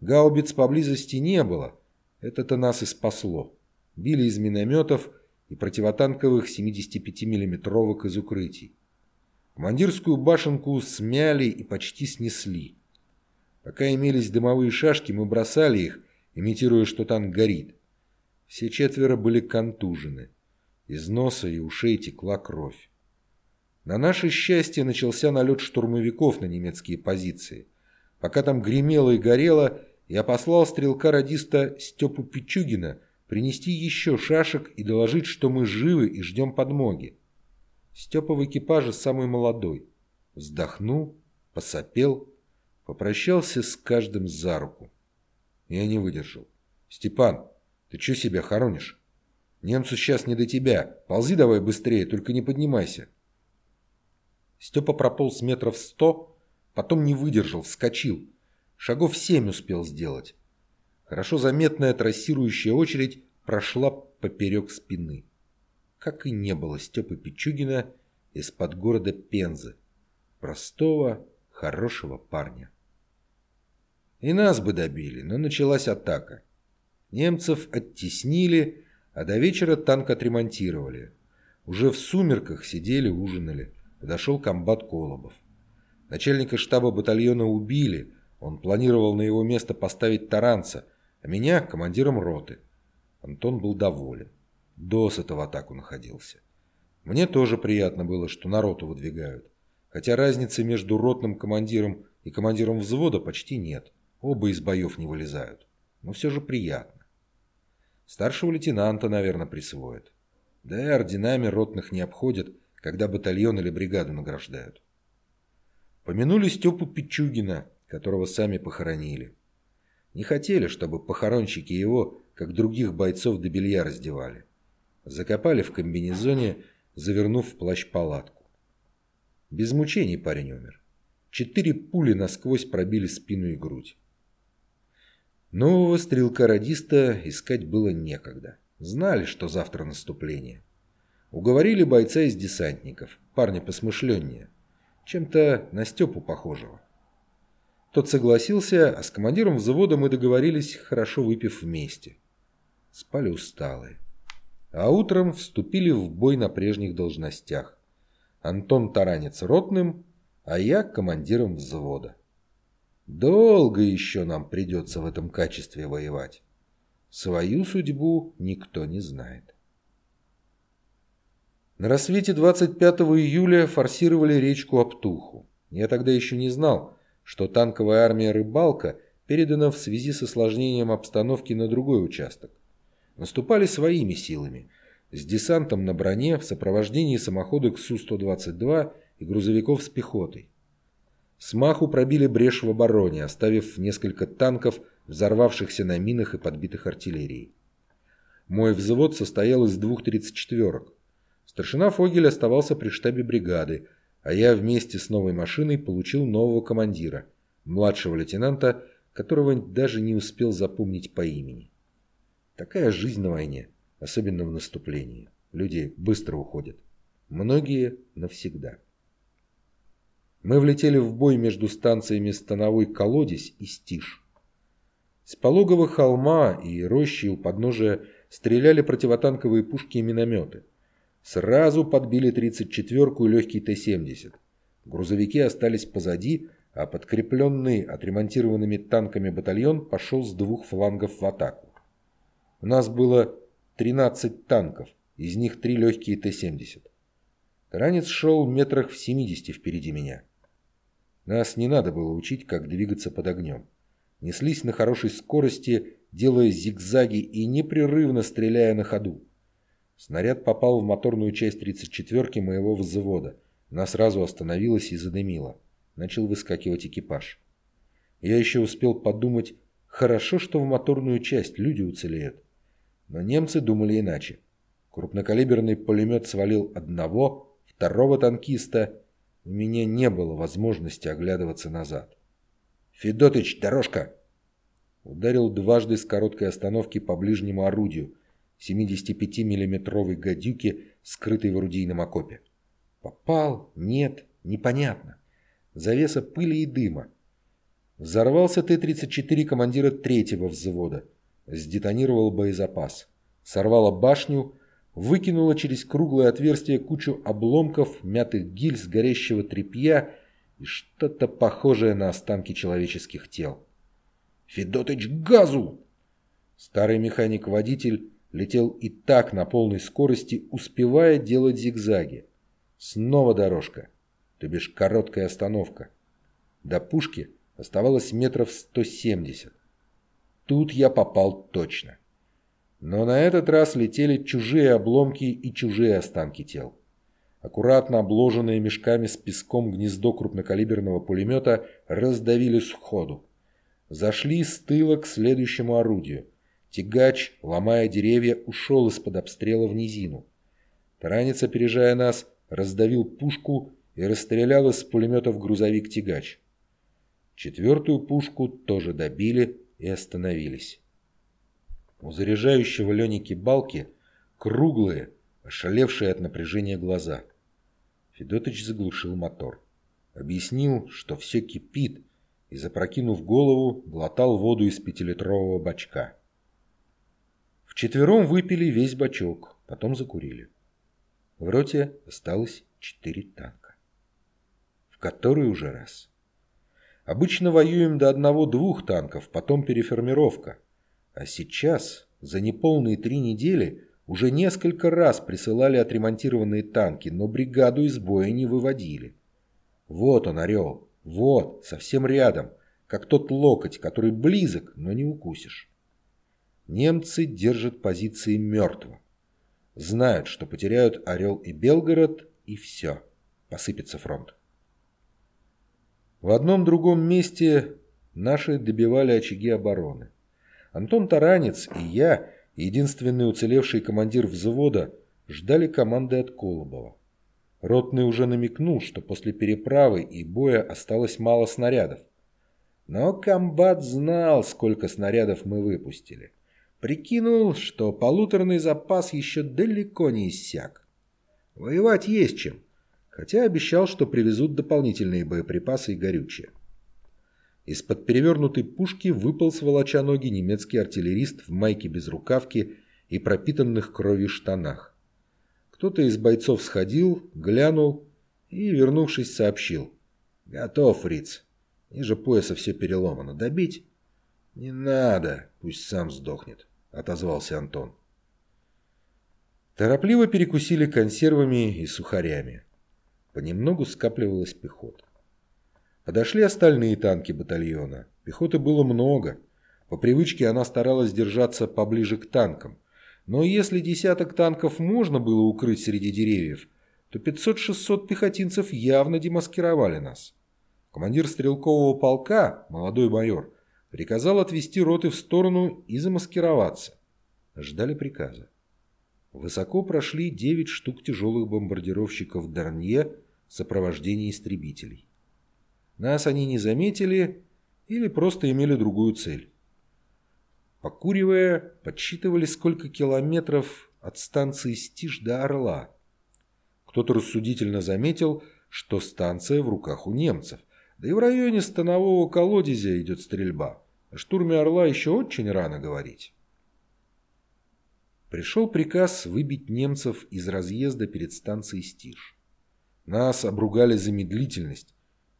Speaker 1: Гаубиц поблизости не было. Это-то нас и спасло. Били из минометов и противотанковых 75 миллиметровок из укрытий. Командирскую башенку смяли и почти снесли. Пока имелись дымовые шашки, мы бросали их, имитируя, что танк горит. Все четверо были контужены. Из носа и ушей текла кровь. На наше счастье начался налет штурмовиков на немецкие позиции. Пока там гремело и горело, я послал стрелка-радиста Степу Пичугина принести еще шашек и доложить, что мы живы и ждем подмоги. Степа в экипаже самый молодой. Вздохнул, посопел, попрощался с каждым за руку. Я не выдержал. «Степан, ты что себя хоронишь? Немцу сейчас не до тебя. Ползи давай быстрее, только не поднимайся». Степа прополз метров сто, потом не выдержал, вскочил. Шагов семь успел сделать. Хорошо заметная трассирующая очередь прошла поперек спины как и не было Степы Пичугина из-под города Пензы, простого, хорошего парня. И нас бы добили, но началась атака. Немцев оттеснили, а до вечера танк отремонтировали. Уже в сумерках сидели, ужинали. Подошел комбат Колобов. Начальника штаба батальона убили, он планировал на его место поставить таранца, а меня командиром роты. Антон был доволен. Досыта в атаку находился. Мне тоже приятно было, что на роту выдвигают. Хотя разницы между ротным командиром и командиром взвода почти нет. Оба из боев не вылезают. Но все же приятно. Старшего лейтенанта, наверное, присвоят. Да и орденами ротных не обходят, когда батальон или бригаду награждают. Помянули Степу Пичугина, которого сами похоронили. Не хотели, чтобы похоронщики его, как других бойцов до белья раздевали. Закопали в комбинезоне, завернув в плащ-палатку. Без мучений парень умер. Четыре пули насквозь пробили спину и грудь. Нового стрелка-радиста искать было некогда. Знали, что завтра наступление. Уговорили бойца из десантников, парня посмышленнее. Чем-то на Степу похожего. Тот согласился, а с командиром взвода мы договорились, хорошо выпив вместе. Спали усталые а утром вступили в бой на прежних должностях. Антон Таранец ротным, а я командиром взвода. Долго еще нам придется в этом качестве воевать. Свою судьбу никто не знает. На рассвете 25 июля форсировали речку Аптуху. Я тогда еще не знал, что танковая армия «Рыбалка» передана в связи с осложнением обстановки на другой участок. Наступали своими силами, с десантом на броне в сопровождении самоходок Су-122 и грузовиков с пехотой. Смаху пробили брешь в обороне, оставив несколько танков, взорвавшихся на минах и подбитых артиллерией. Мой взвод состоял из двух 34-ок. Старшина Фогель оставался при штабе бригады, а я вместе с новой машиной получил нового командира, младшего лейтенанта, которого даже не успел запомнить по имени. Такая жизнь на войне, особенно в наступлении. Люди быстро уходят. Многие навсегда. Мы влетели в бой между станциями Становой Колодец и Стиж. С пологового холма и рощи у подножия стреляли противотанковые пушки и минометы. Сразу подбили 34-ку и легкий Т-70. Грузовики остались позади, а подкрепленный отремонтированными танками батальон пошел с двух флангов в атаку. У нас было 13 танков, из них три легкие Т-70. Ранец шел метрах в 70 впереди меня. Нас не надо было учить, как двигаться под огнем. Неслись на хорошей скорости, делая зигзаги и непрерывно стреляя на ходу. Снаряд попал в моторную часть 34-ки моего взвода. Она сразу остановилась и задымила. Начал выскакивать экипаж. Я еще успел подумать, хорошо, что в моторную часть люди уцелеют. Но немцы думали иначе. Крупнокалиберный пулемет свалил одного, второго танкиста у меня не было возможности оглядываться назад. «Федотыч, дорожка!» Ударил дважды с короткой остановки по ближнему орудию, 75-миллиметровой гадюки, скрытой в орудийном окопе. Попал? Нет, непонятно. Завеса пыли и дыма. Взорвался Т-34 командира третьего взвода. Сдетонировал боезапас. Сорвало башню, выкинула через круглое отверстие кучу обломков, мятых гильз, горящего тряпья и что-то похожее на останки человеческих тел. «Федотыч, газу!» Старый механик-водитель летел и так на полной скорости, успевая делать зигзаги. Снова дорожка, то бишь короткая остановка. До пушки оставалось метров 170. Тут я попал точно. Но на этот раз летели чужие обломки и чужие останки тел. Аккуратно обложенные мешками с песком гнездо крупнокалиберного пулемета раздавили сходу. Зашли с тыла к следующему орудию. Тягач, ломая деревья, ушел из-под обстрела в низину. Таранец, опережая нас, раздавил пушку и расстрелял из пулеметов грузовик-тягач. Четвертую пушку тоже добили и остановились. У заряжающего Леники балки круглые, ошалевшие от напряжения глаза. Федотыч заглушил мотор. Объяснил, что все кипит, и, запрокинув голову, глотал воду из пятилитрового бачка. Вчетвером выпили весь бачок, потом закурили. В роте осталось четыре танка. В который уже раз. Обычно воюем до одного-двух танков, потом переформировка. А сейчас, за неполные три недели, уже несколько раз присылали отремонтированные танки, но бригаду из боя не выводили. Вот он, орел, вот, совсем рядом, как тот локоть, который близок, но не укусишь. Немцы держат позиции мертво. Знают, что потеряют Орел и Белгород, и все, посыпется фронт. В одном другом месте наши добивали очаги обороны. Антон Таранец и я, единственный уцелевший командир взвода, ждали команды от Колобова. Ротный уже намекнул, что после переправы и боя осталось мало снарядов. Но комбат знал, сколько снарядов мы выпустили. Прикинул, что полуторный запас еще далеко не иссяк. Воевать есть чем, хотя обещал, что привезут дополнительные боеприпасы и горючее. Из-под перевернутой пушки выпал с волоча ноги немецкий артиллерист в майке без рукавки и пропитанных кровью штанах. Кто-то из бойцов сходил, глянул и, вернувшись, сообщил. «Готов, фриц. Ниже пояса все переломано. Добить? Не надо, пусть сам сдохнет, отозвался Антон. Торопливо перекусили консервами и сухарями. Понемногу скапливалась пехота. Подошли остальные танки батальона. Пехоты было много. По привычке она старалась держаться поближе к танкам. Но если десяток танков можно было укрыть среди деревьев, то 500-600 пехотинцев явно демаскировали нас. Командир стрелкового полка, молодой майор, приказал отвести роты в сторону и замаскироваться. Ждали приказа. Высоко прошли 9 штук тяжелых бомбардировщиков Дарнье в сопровождении истребителей. Нас они не заметили или просто имели другую цель. Покуривая, подсчитывали, сколько километров от станции Стиж до Орла. Кто-то рассудительно заметил, что станция в руках у немцев, да и в районе станового колодезя идет стрельба. О штурме Орла еще очень рано говорить. Пришел приказ выбить немцев из разъезда перед станцией Стиж. Нас обругали за медлительность,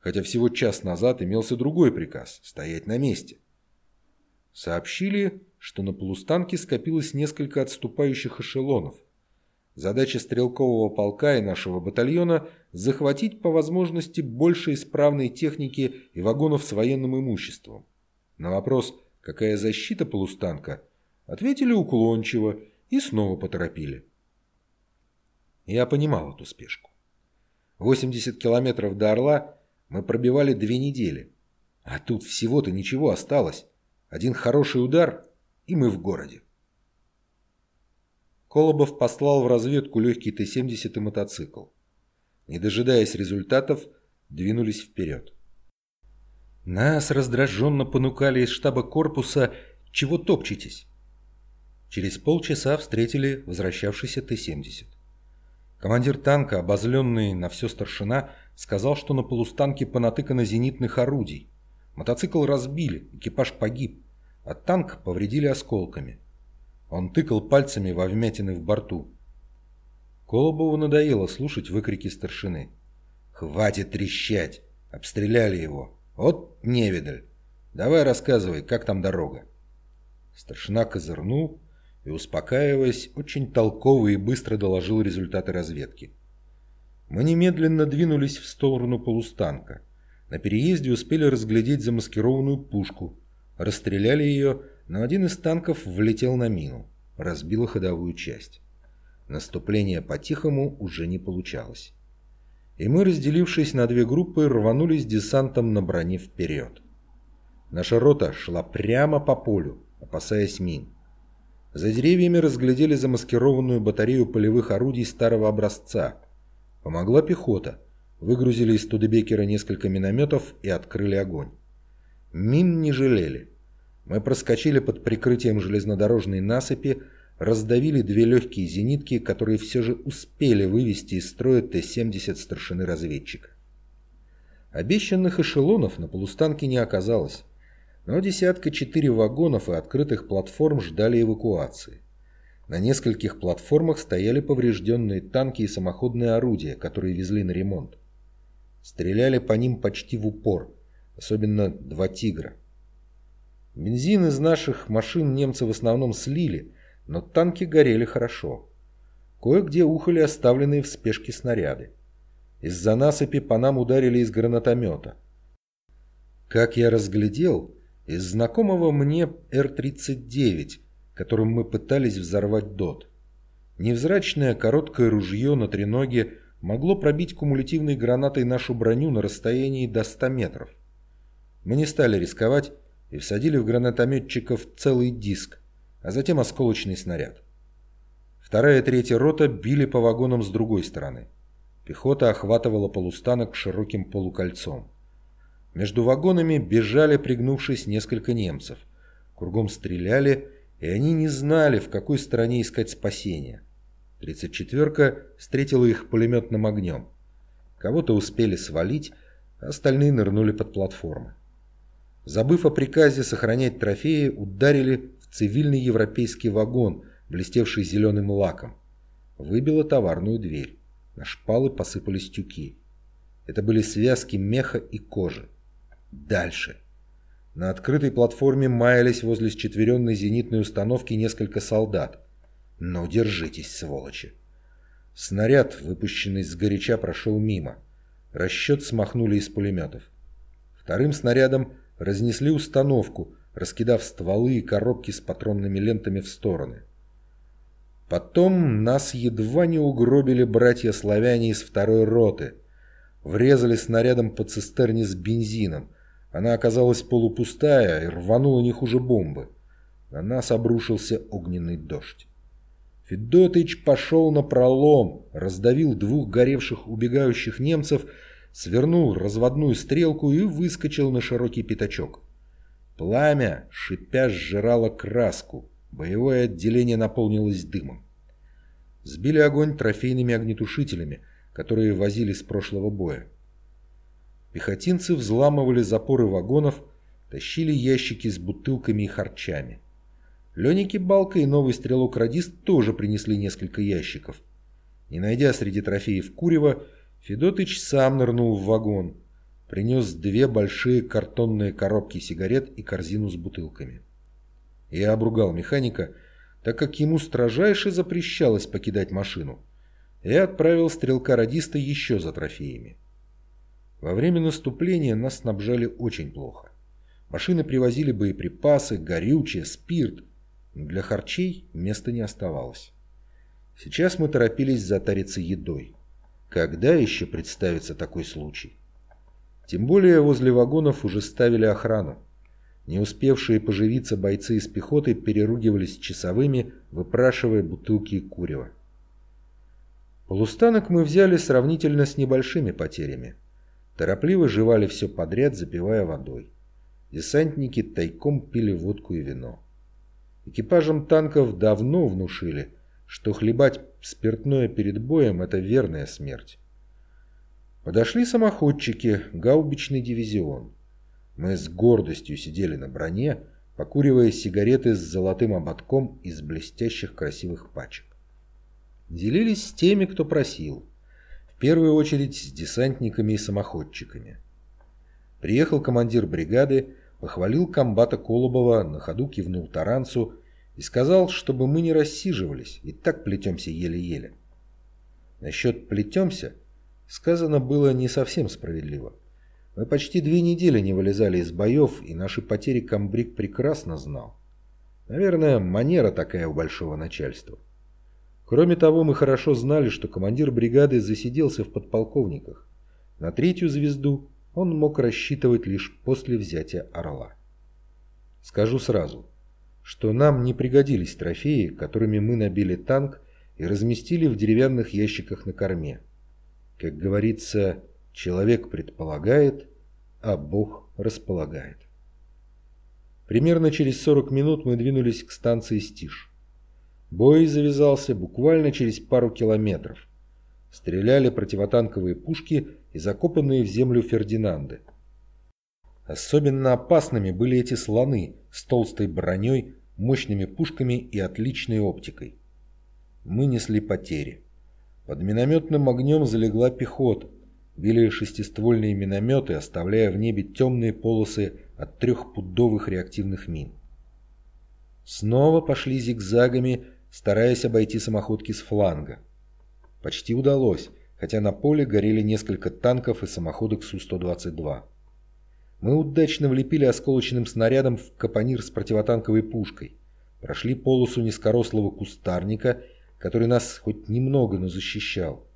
Speaker 1: хотя всего час назад имелся другой приказ – стоять на месте. Сообщили, что на полустанке скопилось несколько отступающих эшелонов. Задача стрелкового полка и нашего батальона – захватить по возможности больше исправной техники и вагонов с военным имуществом. На вопрос «какая защита полустанка?» ответили уклончиво и снова поторопили. Я понимал эту спешку. 80 километров до Орла мы пробивали две недели, а тут всего-то ничего осталось. Один хороший удар, и мы в городе. Колобов послал в разведку легкий Т-70 и мотоцикл. Не дожидаясь результатов, двинулись вперед. Нас раздраженно понукали из штаба корпуса «Чего топчетесь?». Через полчаса встретили возвращавшийся Т-70. Командир танка, обозленный на все старшина, сказал, что на полустанке понатыкано зенитных орудий. Мотоцикл разбили, экипаж погиб, а танк повредили осколками. Он тыкал пальцами во вмятины в борту. Колобову надоело слушать выкрики старшины. «Хватит трещать! Обстреляли его! Вот невидаль! Давай рассказывай, как там дорога!» Старшина козырнул и, успокаиваясь, очень толково и быстро доложил результаты разведки. Мы немедленно двинулись в сторону полустанка. На переезде успели разглядеть замаскированную пушку. Расстреляли ее, но один из танков влетел на мину. Разбила ходовую часть. Наступление по-тихому уже не получалось. И мы, разделившись на две группы, рванулись десантом на броне вперед. Наша рота шла прямо по полю, опасаясь мин. За деревьями разглядели замаскированную батарею полевых орудий старого образца. Помогла пехота – выгрузили из Студебекера несколько минометов и открыли огонь. Мин не жалели. Мы проскочили под прикрытием железнодорожной насыпи, раздавили две легкие зенитки, которые все же успели вывести из строя Т-70 старшины разведчика. Обещанных эшелонов на полустанке не оказалось, но десятка четыре вагонов и открытых платформ ждали эвакуации. На нескольких платформах стояли поврежденные танки и самоходные орудия, которые везли на ремонт. Стреляли по ним почти в упор, особенно два «Тигра». Бензин из наших машин немцы в основном слили, но танки горели хорошо. Кое-где ухали оставленные в спешке снаряды. Из-за насыпи по нам ударили из гранатомета. Как я разглядел, из знакомого мне Р-39, которым мы пытались взорвать ДОТ. Невзрачное короткое ружье на треноге могло пробить кумулятивной гранатой нашу броню на расстоянии до 100 метров. Мы не стали рисковать и всадили в гранатометчиков целый диск, а затем осколочный снаряд. Вторая и третья рота били по вагонам с другой стороны. Пехота охватывала полустанок широким полукольцом. Между вагонами бежали, пригнувшись, несколько немцев. Кругом стреляли, и они не знали, в какой стороне искать спасения. Тридцать четверка встретила их пулеметным огнем. Кого-то успели свалить, а остальные нырнули под платформы. Забыв о приказе сохранять трофеи, ударили в цивильный европейский вагон, блестевший зеленым лаком. Выбило товарную дверь. На шпалы посыпались тюки. Это были связки меха и кожи. Дальше. На открытой платформе маялись возле счетверенной зенитной установки несколько солдат. Но держитесь, сволочи. Снаряд, выпущенный с горяча, прошел мимо. Расчет смахнули из пулеметов. Вторым снарядом разнесли установку, раскидав стволы и коробки с патронными лентами в стороны. Потом нас едва не угробили братья-славяне из второй роты. Врезали снарядом по цистерне с бензином. Она оказалась полупустая и рванула не хуже бомбы. На нас обрушился огненный дождь. Федотыч пошел на пролом, раздавил двух горевших убегающих немцев, свернул разводную стрелку и выскочил на широкий пятачок. Пламя, шипя, сжирало краску. Боевое отделение наполнилось дымом. Сбили огонь трофейными огнетушителями, которые возили с прошлого боя. Пехотинцы взламывали запоры вагонов, тащили ящики с бутылками и харчами. Леня Кибалка и новый стрелок-радист тоже принесли несколько ящиков. Не найдя среди трофеев курева, Федотыч сам нырнул в вагон. Принес две большие картонные коробки сигарет и корзину с бутылками. Я обругал механика, так как ему строжайше запрещалось покидать машину. И отправил стрелка-радиста еще за трофеями. Во время наступления нас снабжали очень плохо. Машины привозили боеприпасы, горючее, спирт – для харчей места не оставалось. Сейчас мы торопились затариться едой. Когда еще представится такой случай? Тем более возле вагонов уже ставили охрану. Не успевшие поживиться бойцы из пехоты переругивались часовыми, выпрашивая бутылки курева. Полустанок мы взяли сравнительно с небольшими потерями. Торопливо жевали все подряд, запивая водой. Десантники тайком пили водку и вино. Экипажам танков давно внушили, что хлебать спиртное перед боем – это верная смерть. Подошли самоходчики, гаубичный дивизион. Мы с гордостью сидели на броне, покуривая сигареты с золотым ободком из блестящих красивых пачек. Делились с теми, кто просил. В первую очередь с десантниками и самоходчиками. Приехал командир бригады, похвалил комбата Колобова, на ходу кивнул Таранцу и сказал, чтобы мы не рассиживались, и так плетемся еле-еле. Насчет «плетемся» сказано было не совсем справедливо. Мы почти две недели не вылезали из боев, и наши потери комбриг прекрасно знал. Наверное, манера такая у большого начальства. Кроме того, мы хорошо знали, что командир бригады засиделся в подполковниках. На третью звезду он мог рассчитывать лишь после взятия Орла. Скажу сразу, что нам не пригодились трофеи, которыми мы набили танк и разместили в деревянных ящиках на корме. Как говорится, человек предполагает, а Бог располагает. Примерно через 40 минут мы двинулись к станции Стиш. Бой завязался буквально через пару километров. Стреляли противотанковые пушки и закопанные в землю Фердинанды. Особенно опасными были эти слоны с толстой броней, мощными пушками и отличной оптикой. Мы несли потери. Под минометным огнем залегла пехота. Били шестиствольные минометы, оставляя в небе темные полосы от трехпудовых реактивных мин. Снова пошли зигзагами, стараясь обойти самоходки с фланга. Почти удалось хотя на поле горели несколько танков и самоходок Су-122. Мы удачно влепили осколочным снарядом в капонир с противотанковой пушкой, прошли полосу низкорослого кустарника, который нас хоть немного, но защищал.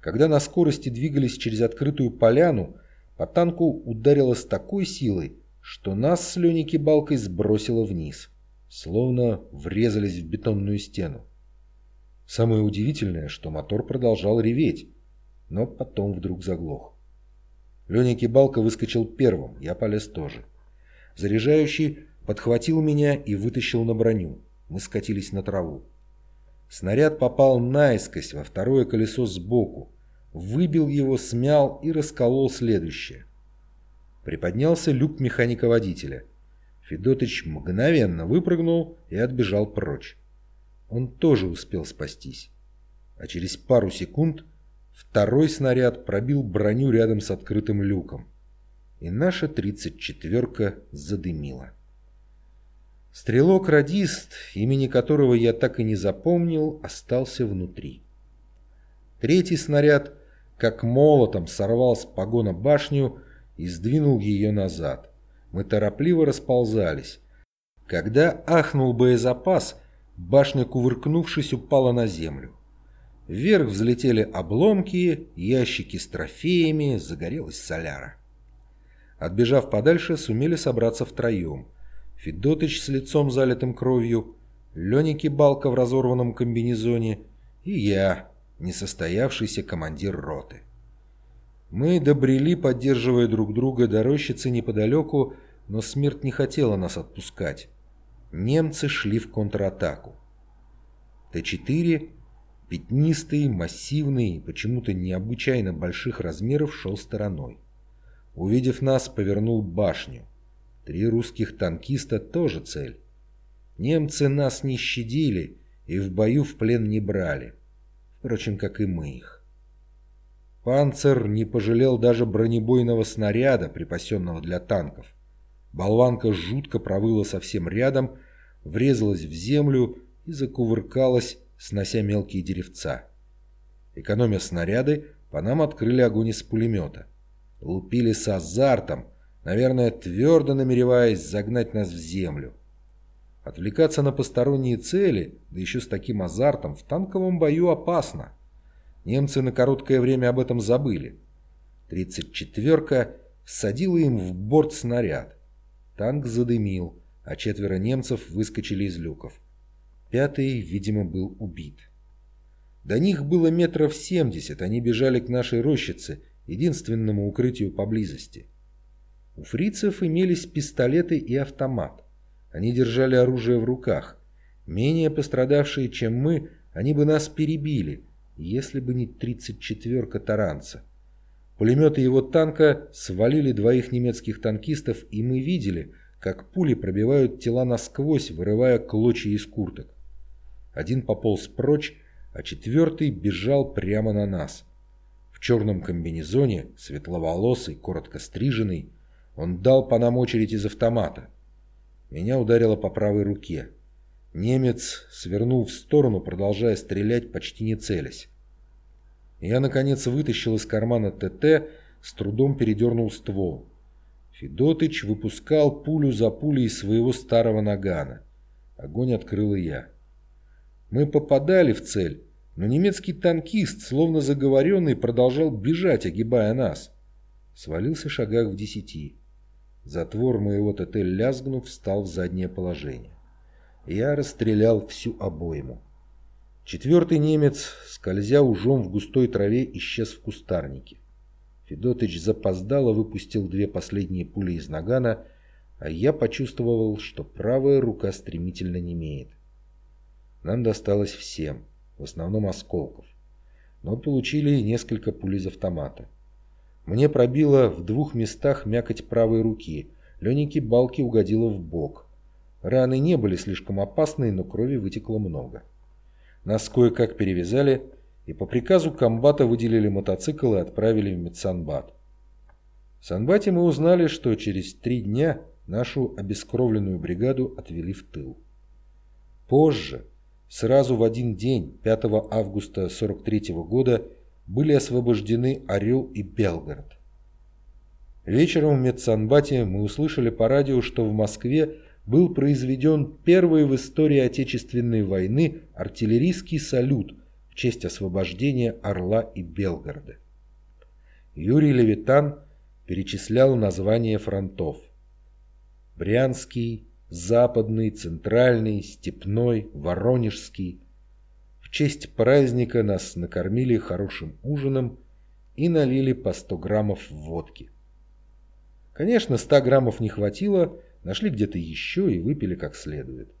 Speaker 1: Когда на скорости двигались через открытую поляну, по танку ударило с такой силой, что нас с Леней Кибалкой сбросило вниз, словно врезались в бетонную стену. Самое удивительное, что мотор продолжал реветь, но потом вдруг заглох. Леня Кибалка выскочил первым, я полез тоже. Заряжающий подхватил меня и вытащил на броню. Мы скатились на траву. Снаряд попал наискось во второе колесо сбоку, выбил его, смял и расколол следующее. Приподнялся люк механика-водителя. Федотыч мгновенно выпрыгнул и отбежал прочь. Он тоже успел спастись. А через пару секунд второй снаряд пробил броню рядом с открытым люком. и наша тридцать четверка задымила. Стрелок-радист, имени которого я так и не запомнил, остался внутри. Третий снаряд, как молотом, сорвал с погона башню и сдвинул ее назад. Мы торопливо расползались. Когда ахнул боезапас, башня, кувыркнувшись, упала на землю. Вверх взлетели обломки, ящики с трофеями, загорелась соляра. Отбежав подальше, сумели собраться втроем. Федотыч с лицом залитым кровью, Леня Кибалка в разорванном комбинезоне и я, несостоявшийся командир роты. Мы добрели, поддерживая друг друга до рощицы неподалеку, но смерть не хотела нас отпускать. Немцы шли в контратаку. Т-4, пятнистый, массивный, почему-то необычайно больших размеров, шел стороной. Увидев нас, повернул башню. Три русских танкиста тоже цель. Немцы нас не щадили и в бою в плен не брали. Впрочем, как и мы их. Панцер не пожалел даже бронебойного снаряда, припасенного для танков. Болванка жутко провыла совсем рядом, врезалась в землю и закувыркалась, снося мелкие деревца. Экономя снаряды, по нам открыли огонь из пулемета. Лупили с азартом, наверное, твердо намереваясь загнать нас в землю. Отвлекаться на посторонние цели, да еще с таким азартом, в танковом бою опасно. Немцы на короткое время об этом забыли. Тридцать четверка всадила им в борт снаряд. Танк задымил, а четверо немцев выскочили из люков. Пятый, видимо, был убит. До них было метров семьдесят, они бежали к нашей рощице, единственному укрытию поблизости. У фрицев имелись пистолеты и автомат. Они держали оружие в руках. Менее пострадавшие, чем мы, они бы нас перебили, если бы не 34-ка таранца. Пулеметы его танка свалили двоих немецких танкистов, и мы видели, как пули пробивают тела насквозь, вырывая клочья из курток. Один пополз прочь, а четвертый бежал прямо на нас. В черном комбинезоне, светловолосый, коротко стриженный, он дал по нам очередь из автомата. Меня ударило по правой руке. Немец свернул в сторону, продолжая стрелять, почти не целясь. Я, наконец, вытащил из кармана ТТ, с трудом передернул ствол. Федотыч выпускал пулю за пулей из своего старого нагана. Огонь открыл и я. Мы попадали в цель, но немецкий танкист, словно заговоренный, продолжал бежать, огибая нас. Свалился шагах в десяти. Затвор моего ТТ лязгнув, встал в заднее положение. Я расстрелял всю обойму. Четвертый немец, скользя ужом в густой траве, исчез в кустарнике. Федотыч запоздало выпустил две последние пули из нагана, а я почувствовал, что правая рука стремительно немеет. Нам досталось всем, в основном осколков, но получили несколько пуль из автомата. Мне пробило в двух местах мякоть правой руки. Ленике балки угодило в бок. Раны не были слишком опасные, но крови вытекло много. Нас кое-как перевязали, и по приказу комбата выделили мотоцикл и отправили в медсанбат. В Санбате мы узнали, что через три дня нашу обескровленную бригаду отвели в тыл. Позже, сразу в один день, 5 августа 43 года, были освобождены Орел и Белгород. Вечером в Медсанбате мы услышали по радио, что в Москве был произведен первый в истории Отечественной войны артиллерийский салют в честь освобождения Орла и Белгорода. Юрий Левитан перечислял названия фронтов. Брянский, Западный, Центральный, Степной, Воронежский, в честь праздника нас накормили хорошим ужином и налили по 100 граммов водки. Конечно, 100 граммов не хватило, нашли где-то еще и выпили как следует.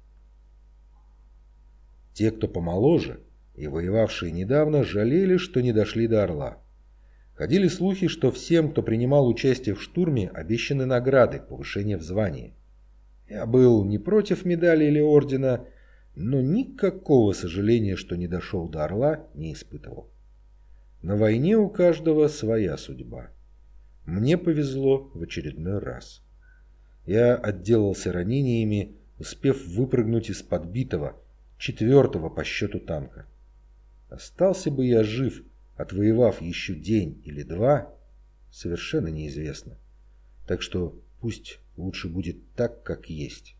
Speaker 1: Те, кто помоложе и воевавшие недавно, жалели, что не дошли до Орла. Ходили слухи, что всем, кто принимал участие в штурме, обещаны награды, повышение в звании. Я был не против медали или ордена, но никакого сожаления, что не дошел до Орла, не испытывал. На войне у каждого своя судьба. Мне повезло в очередной раз. Я отделался ранениями, успев выпрыгнуть из подбитого, четвертого по счету танка. Остался бы я жив, отвоевав еще день или два, совершенно неизвестно. Так что пусть лучше будет так, как есть.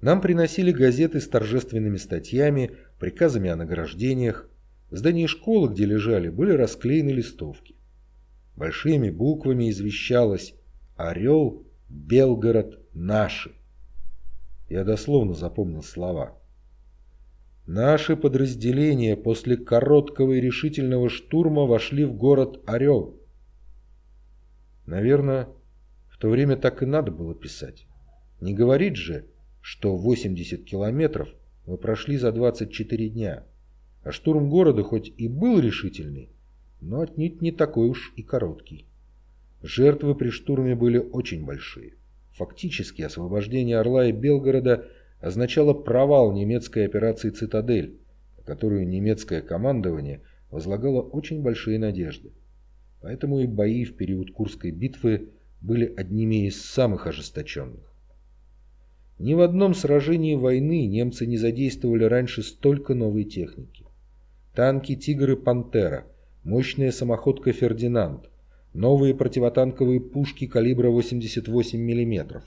Speaker 1: Нам приносили газеты с торжественными статьями, приказами о награждениях. В здании школы, где лежали, были расклеены листовки. Большими буквами извещалось «Орел, Белгород, наши». Я дословно запомнил слова. Наши подразделения после короткого и решительного штурма вошли в город Орел. Наверное, в то время так и надо было писать. Не говорить же, что 80 километров мы прошли за 24 дня, а штурм города хоть и был решительный, но отнюдь не такой уж и короткий. Жертвы при штурме были очень большие. Фактически освобождение Орла и Белгорода означало провал немецкой операции «Цитадель», на которую немецкое командование возлагало очень большие надежды. Поэтому и бои в период Курской битвы были одними из самых ожесточенных. Ни в одном сражении войны немцы не задействовали раньше столько новой техники. Танки «Тигр» и «Пантера», мощная самоходка «Фердинанд», новые противотанковые пушки калибра 88 мм.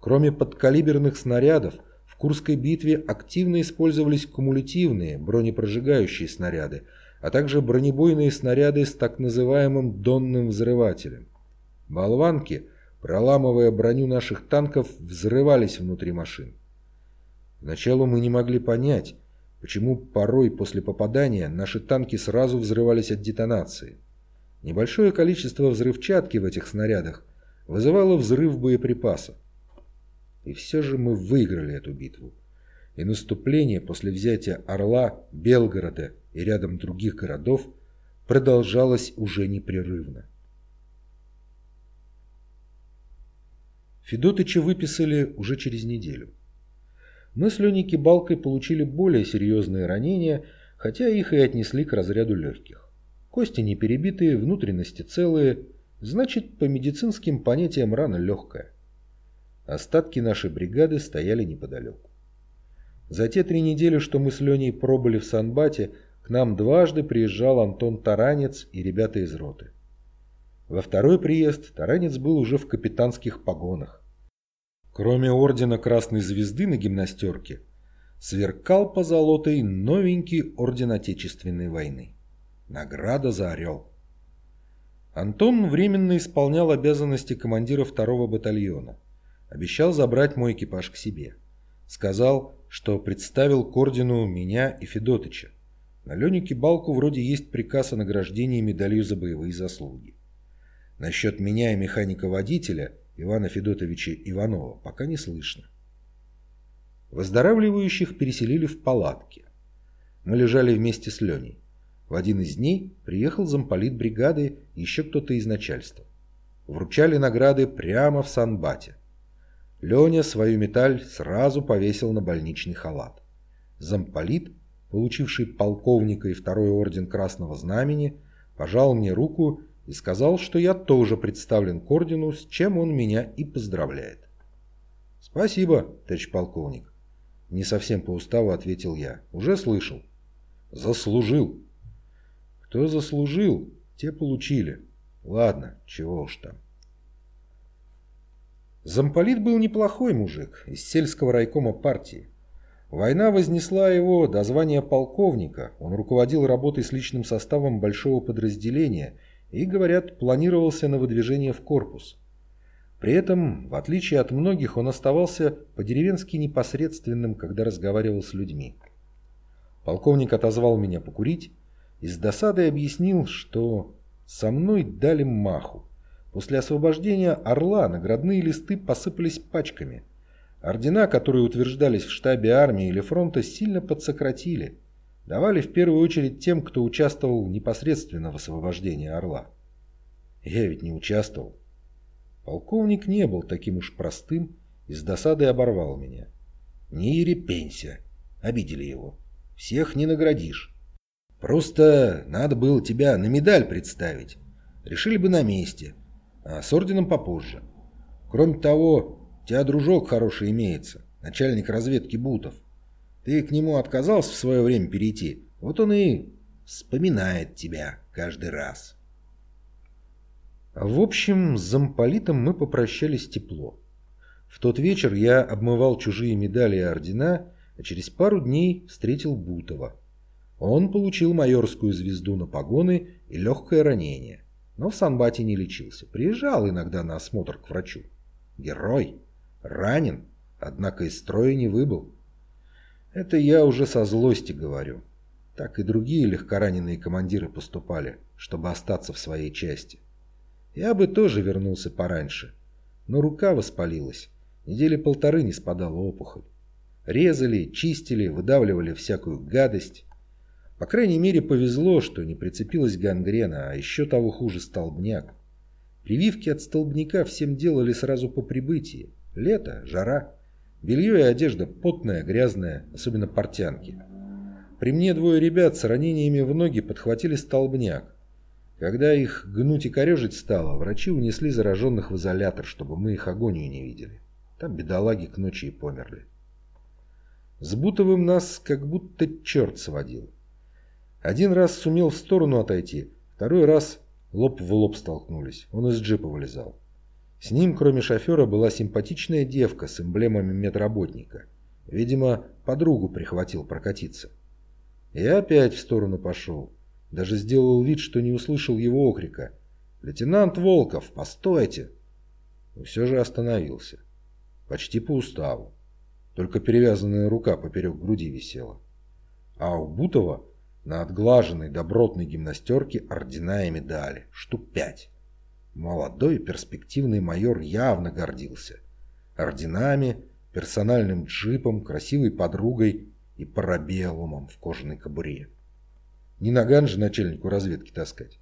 Speaker 1: Кроме подкалиберных снарядов, в Курской битве активно использовались кумулятивные бронепрожигающие снаряды, а также бронебойные снаряды с так называемым донным взрывателем. Болванки, проламывая броню наших танков, взрывались внутри машин. Вначалу мы не могли понять, почему порой после попадания наши танки сразу взрывались от детонации. Небольшое количество взрывчатки в этих снарядах вызывало взрыв боеприпаса. И все же мы выиграли эту битву. И наступление после взятия Орла, Белгорода и рядом других городов продолжалось уже непрерывно. Федотыча выписали уже через неделю. Мы с Леней Кибалкой получили более серьезные ранения, хотя их и отнесли к разряду легких. Кости не перебитые, внутренности целые, значит, по медицинским понятиям рана легкая. Остатки нашей бригады стояли неподалеку. За те три недели, что мы с Леней пробыли в Санбате, к нам дважды приезжал Антон Таранец и ребята из роты. Во второй приезд Таранец был уже в капитанских погонах. Кроме ордена Красной Звезды на гимнастерке, сверкал по золотой новенький орден Отечественной войны. Награда за орел. Антон временно исполнял обязанности командира второго батальона. Обещал забрать мой экипаж к себе. Сказал, что представил к ордену меня и Федотыча. На Леню Кибалку вроде есть приказ о награждении медалью за боевые заслуги. Насчет меня и механика-водителя Ивана Федотовича Иванова пока не слышно. Выздоравливающих переселили в палатки. Мы лежали вместе с Леней. В один из дней приехал замполит бригады и еще кто-то из начальства. Вручали награды прямо в Санбате. Леня свою медаль сразу повесил на больничный халат. Замполит, получивший полковника и второй орден Красного Знамени, пожал мне руку и сказал, что я тоже представлен к ордену, с чем он меня и поздравляет. «Спасибо, товарищ полковник», — не совсем по уставу ответил я. «Уже слышал». «Заслужил», кто заслужил, те получили. Ладно, чего уж там. Замполит был неплохой мужик из сельского райкома партии. Война вознесла его до звания полковника. Он руководил работой с личным составом большого подразделения и, говорят, планировался на выдвижение в корпус. При этом, в отличие от многих, он оставался по-деревенски непосредственным, когда разговаривал с людьми. Полковник отозвал меня покурить, и с досадой объяснил, что со мной дали маху. После освобождения Орла наградные листы посыпались пачками. Ордена, которые утверждались в штабе армии или фронта, сильно подсократили. Давали в первую очередь тем, кто участвовал непосредственно в освобождении Орла. Я ведь не участвовал. Полковник не был таким уж простым и с досадой оборвал меня. Не ерепенься. Обидели его. Всех не наградишь. Просто надо было тебя на медаль представить.
Speaker 2: решили бы на месте, а с орденом попозже. Кроме того, у тебя дружок хороший имеется, начальник разведки Бутов. Ты к нему отказался в свое время перейти, вот он и вспоминает тебя каждый раз.
Speaker 1: В общем, с замполитом мы попрощались тепло. В тот вечер я обмывал чужие медали и ордена, а через пару дней встретил Бутова. Он получил майорскую звезду на погоны и легкое ранение, но в Санбате не лечился. Приезжал иногда на осмотр к врачу. Герой. Ранен, однако из строя не выбыл. Это я уже со злости говорю. Так и другие легкораненые командиры поступали, чтобы остаться в своей части. Я бы тоже вернулся пораньше, но рука воспалилась. Недели полторы не спадала опухоль. Резали, чистили, выдавливали всякую гадость. По крайней мере, повезло, что не прицепилась гангрена, а еще того хуже столбняк. Прививки от столбняка всем делали сразу по прибытии. Лето, жара. Белье и одежда потная, грязная, особенно портянки. При мне двое ребят с ранениями в ноги подхватили столбняк. Когда их гнуть и корежить стало, врачи унесли зараженных в изолятор, чтобы мы их агонию не видели. Там бедолаги к ночи и померли. С Бутовым нас как будто черт сводил. Один раз сумел в сторону отойти, второй раз лоб в лоб столкнулись. Он из джипа вылезал. С ним, кроме шофера, была симпатичная девка с эмблемами медработника. Видимо, подругу прихватил прокатиться. Я опять в сторону пошел. Даже сделал вид, что не услышал его окрика. «Лейтенант Волков, постойте!» Но все же остановился. Почти по уставу. Только перевязанная рука поперек груди висела. А у Бутова на отглаженной добротной гимнастерке ордена и медали. Штук пять. Молодой перспективный майор явно гордился. Орденами, персональным джипом, красивой подругой и парабеллумом в кожаной кобуре. Не наган же начальнику разведки таскать.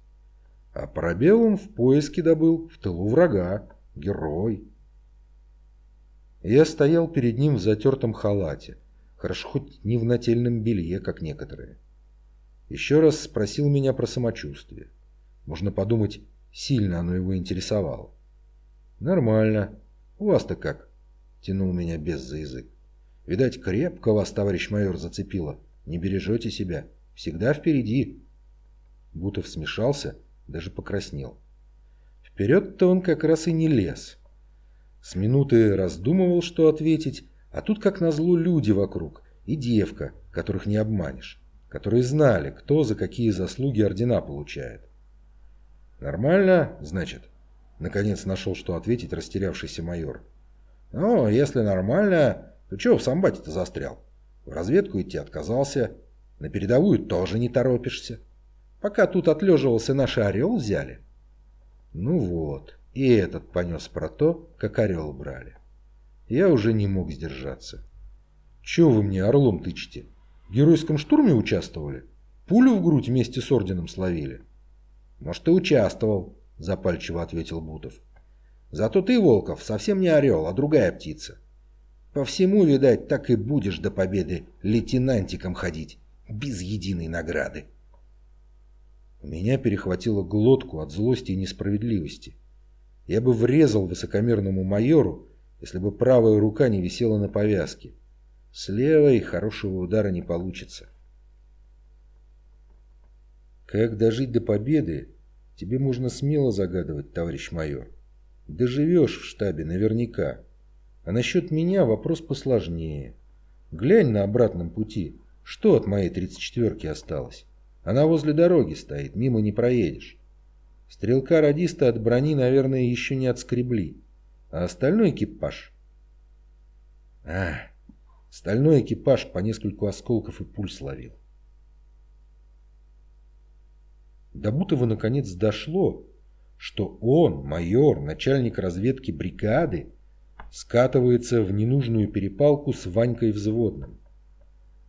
Speaker 1: А парабеллум в поиске добыл, в тылу врага. Герой. Я стоял перед ним в затертом халате. Хорошо хоть не в нательном белье, как некоторые. Еще раз спросил меня про самочувствие. Можно подумать, сильно оно его интересовало. «Нормально. У вас-то как?» Тянул меня без за язык. «Видать, крепко вас, товарищ майор, зацепило. Не бережете себя». Всегда впереди. Бутов смешался, даже покраснел. Вперед-то он как раз и не лез. С минуты раздумывал, что ответить, а тут как назло люди вокруг и девка, которых не обманешь, которые знали, кто за какие заслуги ордена получает. «Нормально, значит?» Наконец нашел, что ответить растерявшийся майор. «Ну, если нормально, то чего в самбате-то застрял? В разведку идти отказался, на передовую тоже не торопишься. Пока тут отлеживался наш орел взяли. Ну вот, и этот понес про то, как орел брали. Я уже не мог сдержаться. Чего вы мне орлом тычете? В геройском штурме участвовали? Пулю в грудь вместе с орденом словили? Может, и участвовал, запальчиво ответил Бутов. Зато ты, Волков, совсем не орел, а другая птица. По всему, видать, так и будешь до победы лейтенантиком ходить без единой награды. У меня перехватило глотку от злости и несправедливости. Я бы врезал высокомерному майору, если бы правая рука не висела на повязке. С левой хорошего удара не получится. Как дожить до победы, тебе можно смело загадывать, товарищ майор. Доживешь в штабе наверняка. А насчет меня вопрос посложнее. Глянь на обратном пути. Что от моей тридцать четверки осталось? Она возле дороги стоит, мимо не проедешь. Стрелка-радиста от брони, наверное, еще не отскребли. А остальной экипаж... А, стальной экипаж по нескольку осколков и пуль словил. До Бутова наконец дошло, что он, майор, начальник разведки бригады, скатывается в ненужную перепалку с Ванькой взводным.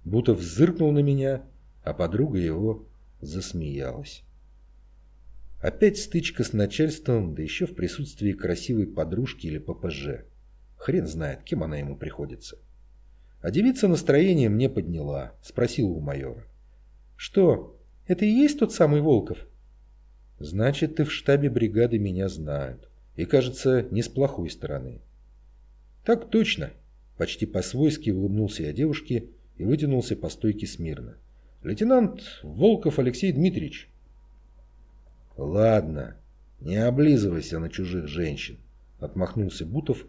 Speaker 1: Бутов зыркнул на меня, а подруга его засмеялась. Опять стычка с начальством, да еще в присутствии красивой подружки или ППЖ. Хрен знает, кем она ему приходится. А девица настроение мне подняла, спросила у майора. «Что, это и есть тот самый Волков?» Значит, ты в штабе бригады меня знают. И, кажется, не с плохой стороны. Так точно. Почти по-свойски улыбнулся я девушке и вытянулся по стойке смирно. Лейтенант Волков Алексей Дмитриевич. Ладно, не облизывайся на чужих женщин, отмахнулся Бутов,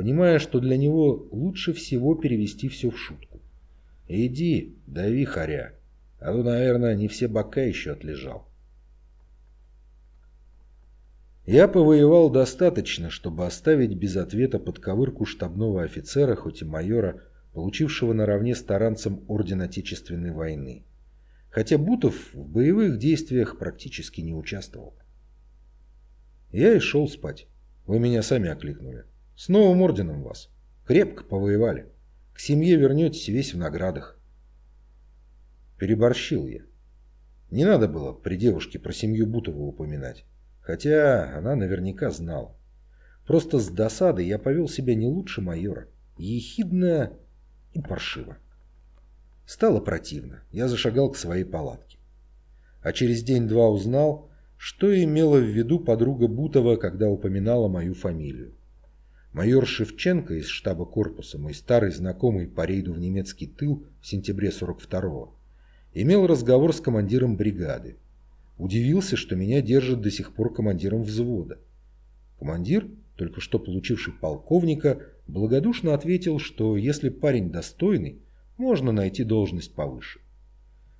Speaker 1: понимая, что для него лучше всего перевести все в шутку. Иди, дави хоря, а то, наверное, не все бока еще отлежал. Я повоевал достаточно, чтобы оставить без ответа подковырку штабного офицера, хоть и майора, получившего наравне с таранцем Орден Отечественной войны. Хотя Бутов в боевых действиях практически не участвовал. Я и шел спать. Вы меня сами окликнули. С новым орденом вас. Крепко повоевали. К семье вернетесь весь в наградах. Переборщил я. Не надо было при девушке про семью Бутова упоминать. Хотя она наверняка знала. Просто с досады я повел себя не лучше майора. Ехидно и паршиво. Стало противно. Я зашагал к своей палатке. А через день-два узнал, что имела в виду подруга Бутова, когда упоминала мою фамилию. Майор Шевченко из штаба корпуса, мой старый знакомый по рейду в немецкий тыл в сентябре 42-го, имел разговор с командиром бригады. Удивился, что меня держат до сих пор командиром взвода. Командир, только что получивший полковника, благодушно ответил, что если парень достойный, можно найти должность повыше.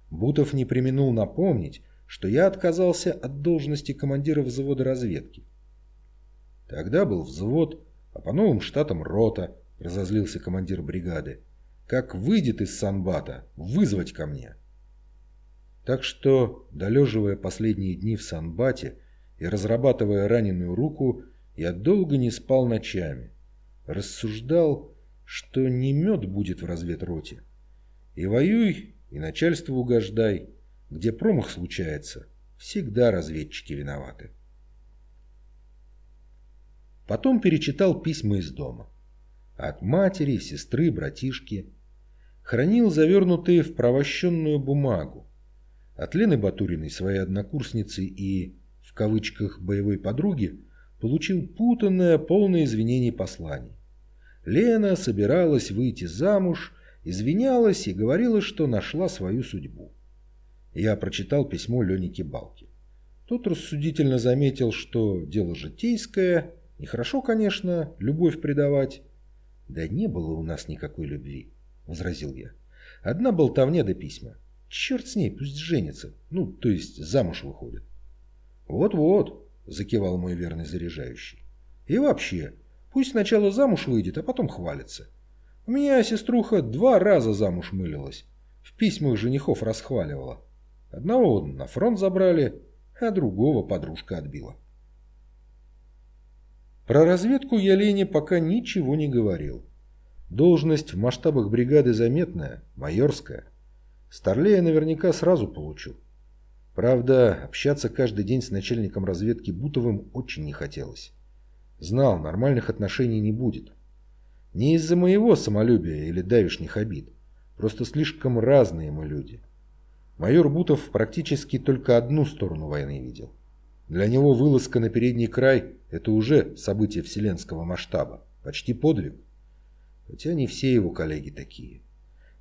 Speaker 1: Бутов не применул напомнить, что я отказался от должности командира взвода разведки. Тогда был взвод, а по новым штатам рота, разозлился командир бригады. Как выйдет из Санбата, вызвать ко мне. Так что, долеживая последние дни в Санбате и разрабатывая раненую руку, я долго не спал ночами. Рассуждал, что не мед будет в разведроте. И воюй, и начальству угождай. Где промах случается, всегда разведчики виноваты. Потом перечитал письма из дома. От матери, сестры, братишки. Хранил завернутые в провощенную бумагу от Лены Батуриной, своей однокурсницы и, в кавычках, боевой подруги, получил путанное, полное извинений посланий. Лена собиралась выйти замуж, извинялась и говорила, что нашла свою судьбу. Я прочитал письмо Лене Кибалки. Тот рассудительно заметил, что дело житейское, нехорошо, конечно, любовь предавать. «Да не было у нас никакой любви», — возразил я. «Одна болтовня до письма. Черт с ней, пусть женится. Ну, то есть замуж выходит. Вот-вот, закивал мой верный заряжающий. И вообще, пусть сначала замуж выйдет, а потом хвалится. У меня сеструха два раза замуж мылилась. В письмах женихов расхваливала. Одного на фронт забрали, а другого подружка отбила. Про разведку я Лене пока ничего не говорил. Должность в масштабах бригады заметная, майорская. Старлея наверняка сразу получу. Правда, общаться каждый день с начальником разведки Бутовым очень не хотелось. Знал, нормальных отношений не будет. Не из-за моего самолюбия или давишних обид. Просто слишком разные мы люди. Майор Бутов практически только одну сторону войны видел. Для него вылазка на передний край – это уже событие вселенского масштаба, почти подвиг. Хотя не все его коллеги такие.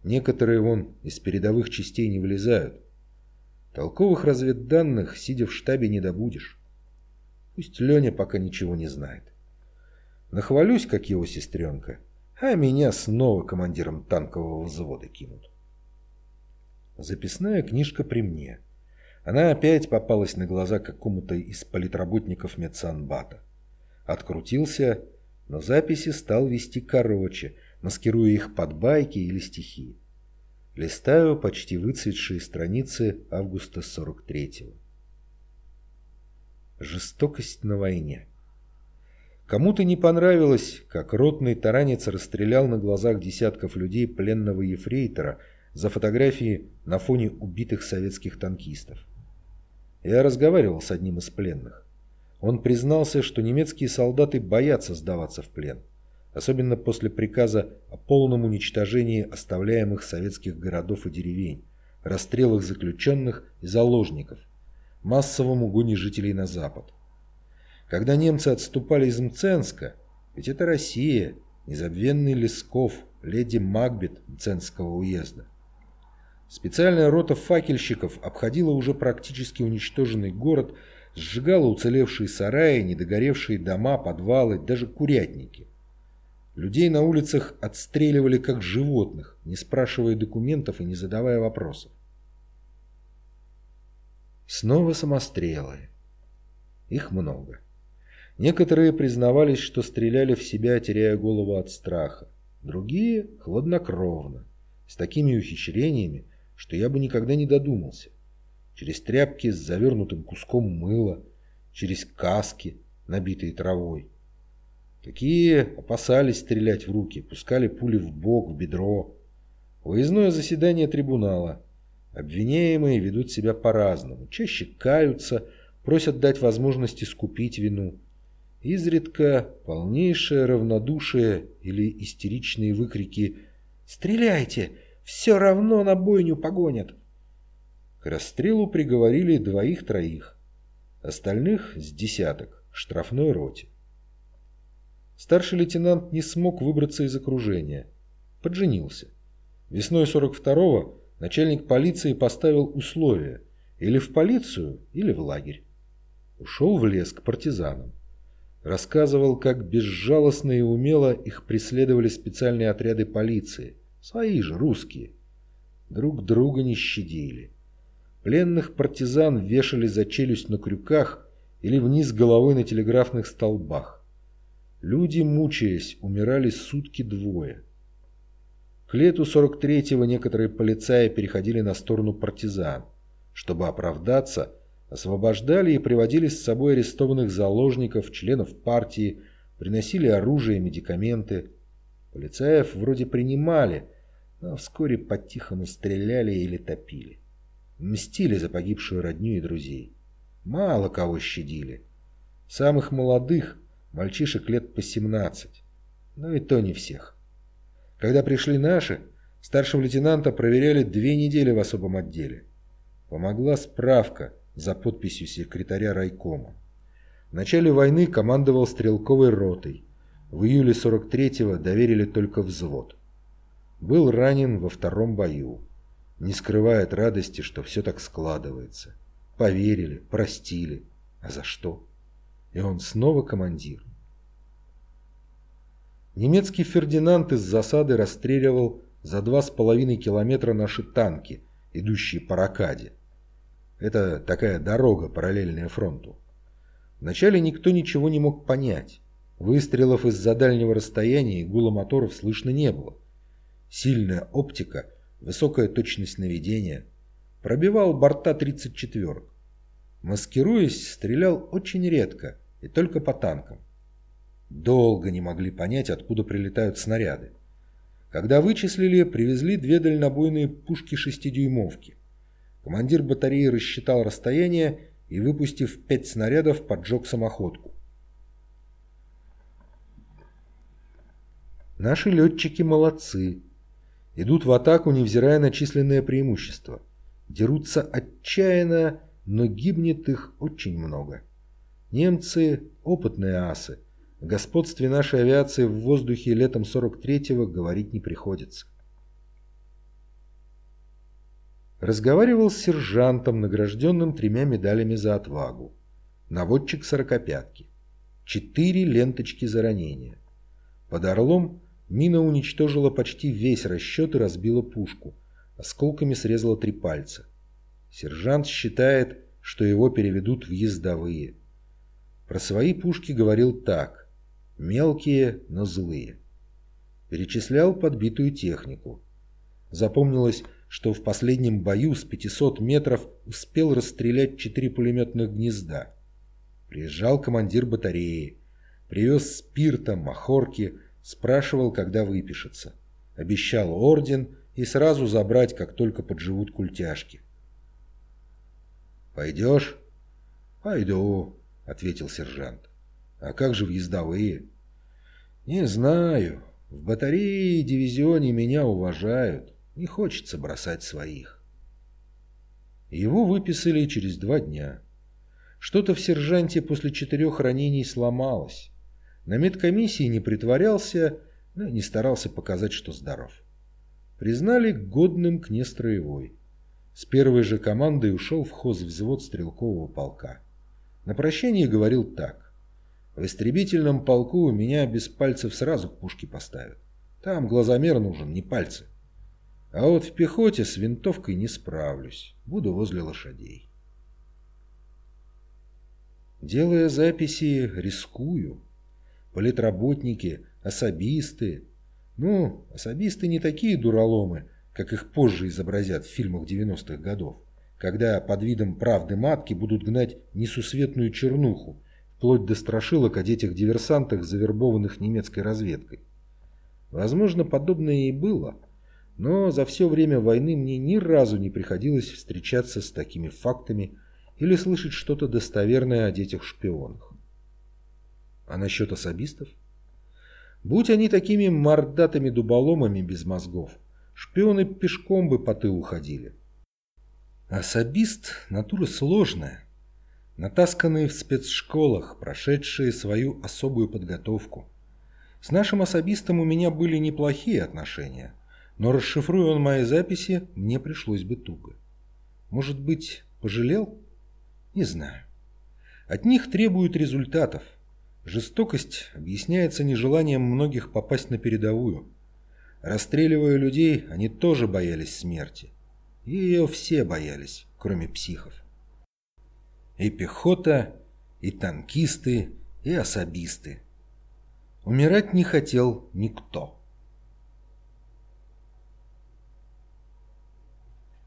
Speaker 1: Некоторые вон из передовых частей не вылезают. Толковых разведданных, сидя в штабе, не добудешь. Пусть Леня пока ничего не знает. Нахвалюсь, как его сестренка, а меня снова командиром танкового взвода кинут. Записная книжка при мне. Она опять попалась на глаза какому-то из политработников медсанбата. Открутился, но записи стал вести короче – маскируя их под байки или стихи. Листаю почти выцветшие страницы августа 43-го. Жестокость на войне. Кому-то не понравилось, как ротный таранец расстрелял на глазах десятков людей пленного ефрейтора за фотографии на фоне убитых советских танкистов. Я разговаривал с одним из пленных. Он признался, что немецкие солдаты боятся сдаваться в плен особенно после приказа о полном уничтожении оставляемых советских городов и деревень, расстрелах заключенных и заложников,
Speaker 2: массовом угоне жителей на запад. Когда немцы отступали из Мценска, ведь это Россия, незабвенный Лесков, леди Макбет Мценского уезда. Специальная рота факельщиков обходила уже практически уничтоженный город, сжигала уцелевшие сараи, недогоревшие дома, подвалы, даже курятники. Людей на улицах отстреливали как животных, не спрашивая документов и не задавая вопросов. Снова самострелы. Их много. Некоторые признавались, что стреляли в себя, теряя голову от страха. Другие – хладнокровно, с такими ухищрениями, что я бы никогда не додумался. Через тряпки с завернутым куском мыла, через каски, набитые травой. Такие опасались стрелять в руки, пускали пули в бок, в бедро. Выездное заседание трибунала. Обвиняемые ведут себя по-разному. Чаще каются, просят дать возможность искупить вину. Изредка полнейшее равнодушие или истеричные выкрики «Стреляйте! Все равно на бойню погонят!» К расстрелу приговорили двоих-троих, остальных с десяток штрафной роте. Старший лейтенант не смог выбраться из окружения. Подженился. Весной 42-го начальник полиции поставил условия или в полицию, или в лагерь. Ушел в лес к партизанам. Рассказывал, как безжалостно и умело их преследовали специальные отряды полиции. Свои же, русские. Друг друга не щадили. Пленных партизан вешали за челюсть на крюках или вниз головой на телеграфных столбах. Люди, мучаясь, умирали сутки двое. К лету 43-го некоторые полицаи переходили на сторону партизан. Чтобы оправдаться, освобождали и приводили с собой арестованных заложников, членов партии, приносили оружие и медикаменты. Полицаев вроде принимали, но вскоре по-тихому стреляли или топили. Мстили за погибшую родню и друзей. Мало кого щадили. Самых молодых, мальчишек лет по 17. Но и то не всех. Когда пришли наши, старшего лейтенанта проверяли две недели в особом отделе. Помогла справка – за подписью секретаря райкома. В начале войны командовал стрелковой ротой. В июле 43-го доверили только взвод. Был ранен во втором бою. Не скрывает радости, что все так складывается. Поверили, простили. А за что? И он снова командир. Немецкий Фердинанд из засады расстреливал за два с половиной километра наши танки, идущие по ракаде. Это такая дорога, параллельная фронту. Вначале никто ничего не мог понять. Выстрелов из-за дальнего расстояния и гула моторов слышно не было. Сильная оптика, высокая точность наведения. Пробивал борта 34-ок. Маскируясь, стрелял очень редко и только по танкам. Долго не могли понять, откуда прилетают снаряды. Когда вычислили, привезли две дальнобойные пушки-шестидюймовки. Командир батареи рассчитал расстояние и, выпустив пять снарядов, поджег самоходку. Наши летчики молодцы. Идут в атаку, невзирая на численное преимущество. Дерутся отчаянно, но гибнет их очень много. Немцы – опытные асы. О господстве нашей авиации в воздухе летом 43-го говорить не приходится. Разговаривал с сержантом, награжденным тремя медалями за отвагу. Наводчик сорокопятки. Четыре ленточки за ранение. Под Орлом мина уничтожила почти весь расчет и разбила пушку. Осколками срезала три пальца. Сержант считает, что его переведут в ездовые. Про свои пушки говорил так. Мелкие, но злые. Перечислял подбитую технику. Запомнилось что в последнем бою с 500 метров успел расстрелять четыре пулеметных гнезда. Приезжал командир батареи, привез спирта, махорки, спрашивал, когда выпишется. Обещал орден и сразу забрать, как только подживут культяшки. «Пойдешь?» «Пойду», — ответил сержант. «А как же в ездовые?» «Не знаю. В батарее и дивизионе меня уважают. Не хочется бросать своих. Его выписали через два дня. Что-то в сержанте после четырех ранений сломалось. На медкомиссии не притворялся, но не старался показать, что здоров. Признали годным к нестроевой. С первой же командой ушел в хозвзвод стрелкового полка. На прощание говорил так. В истребительном полку меня без пальцев сразу к пушке поставят. Там глазомер нужен, не пальцы. А вот в пехоте с винтовкой не справлюсь. Буду возле лошадей. Делая записи, рискую. Политработники, особисты. Ну, особисты не такие дураломы, как их позже изобразят в фильмах 90-х годов, когда под видом правды матки будут гнать несусветную чернуху, вплоть до страшилок о детях-диверсантах, завербованных немецкой разведкой. Возможно, подобное и было, но за все время войны мне ни разу не приходилось встречаться с такими фактами, или слышать что-то достоверное о детях-шпионах. А насчет особистов? Будь они такими мордатыми дуболомами без мозгов, шпионы пешком бы по тылу ходили. Особист – натура сложная, натасканные в спецшколах, прошедшие свою особую подготовку. С нашим особистом у меня были неплохие отношения, но расшифруя он мои записи, мне пришлось бы туго. Может быть, пожалел? Не знаю. От них требуют результатов. Жестокость объясняется нежеланием многих попасть на передовую. Расстреливая людей, они тоже боялись смерти. И ее все боялись, кроме психов. И пехота, и танкисты, и особисты. Умирать не хотел никто.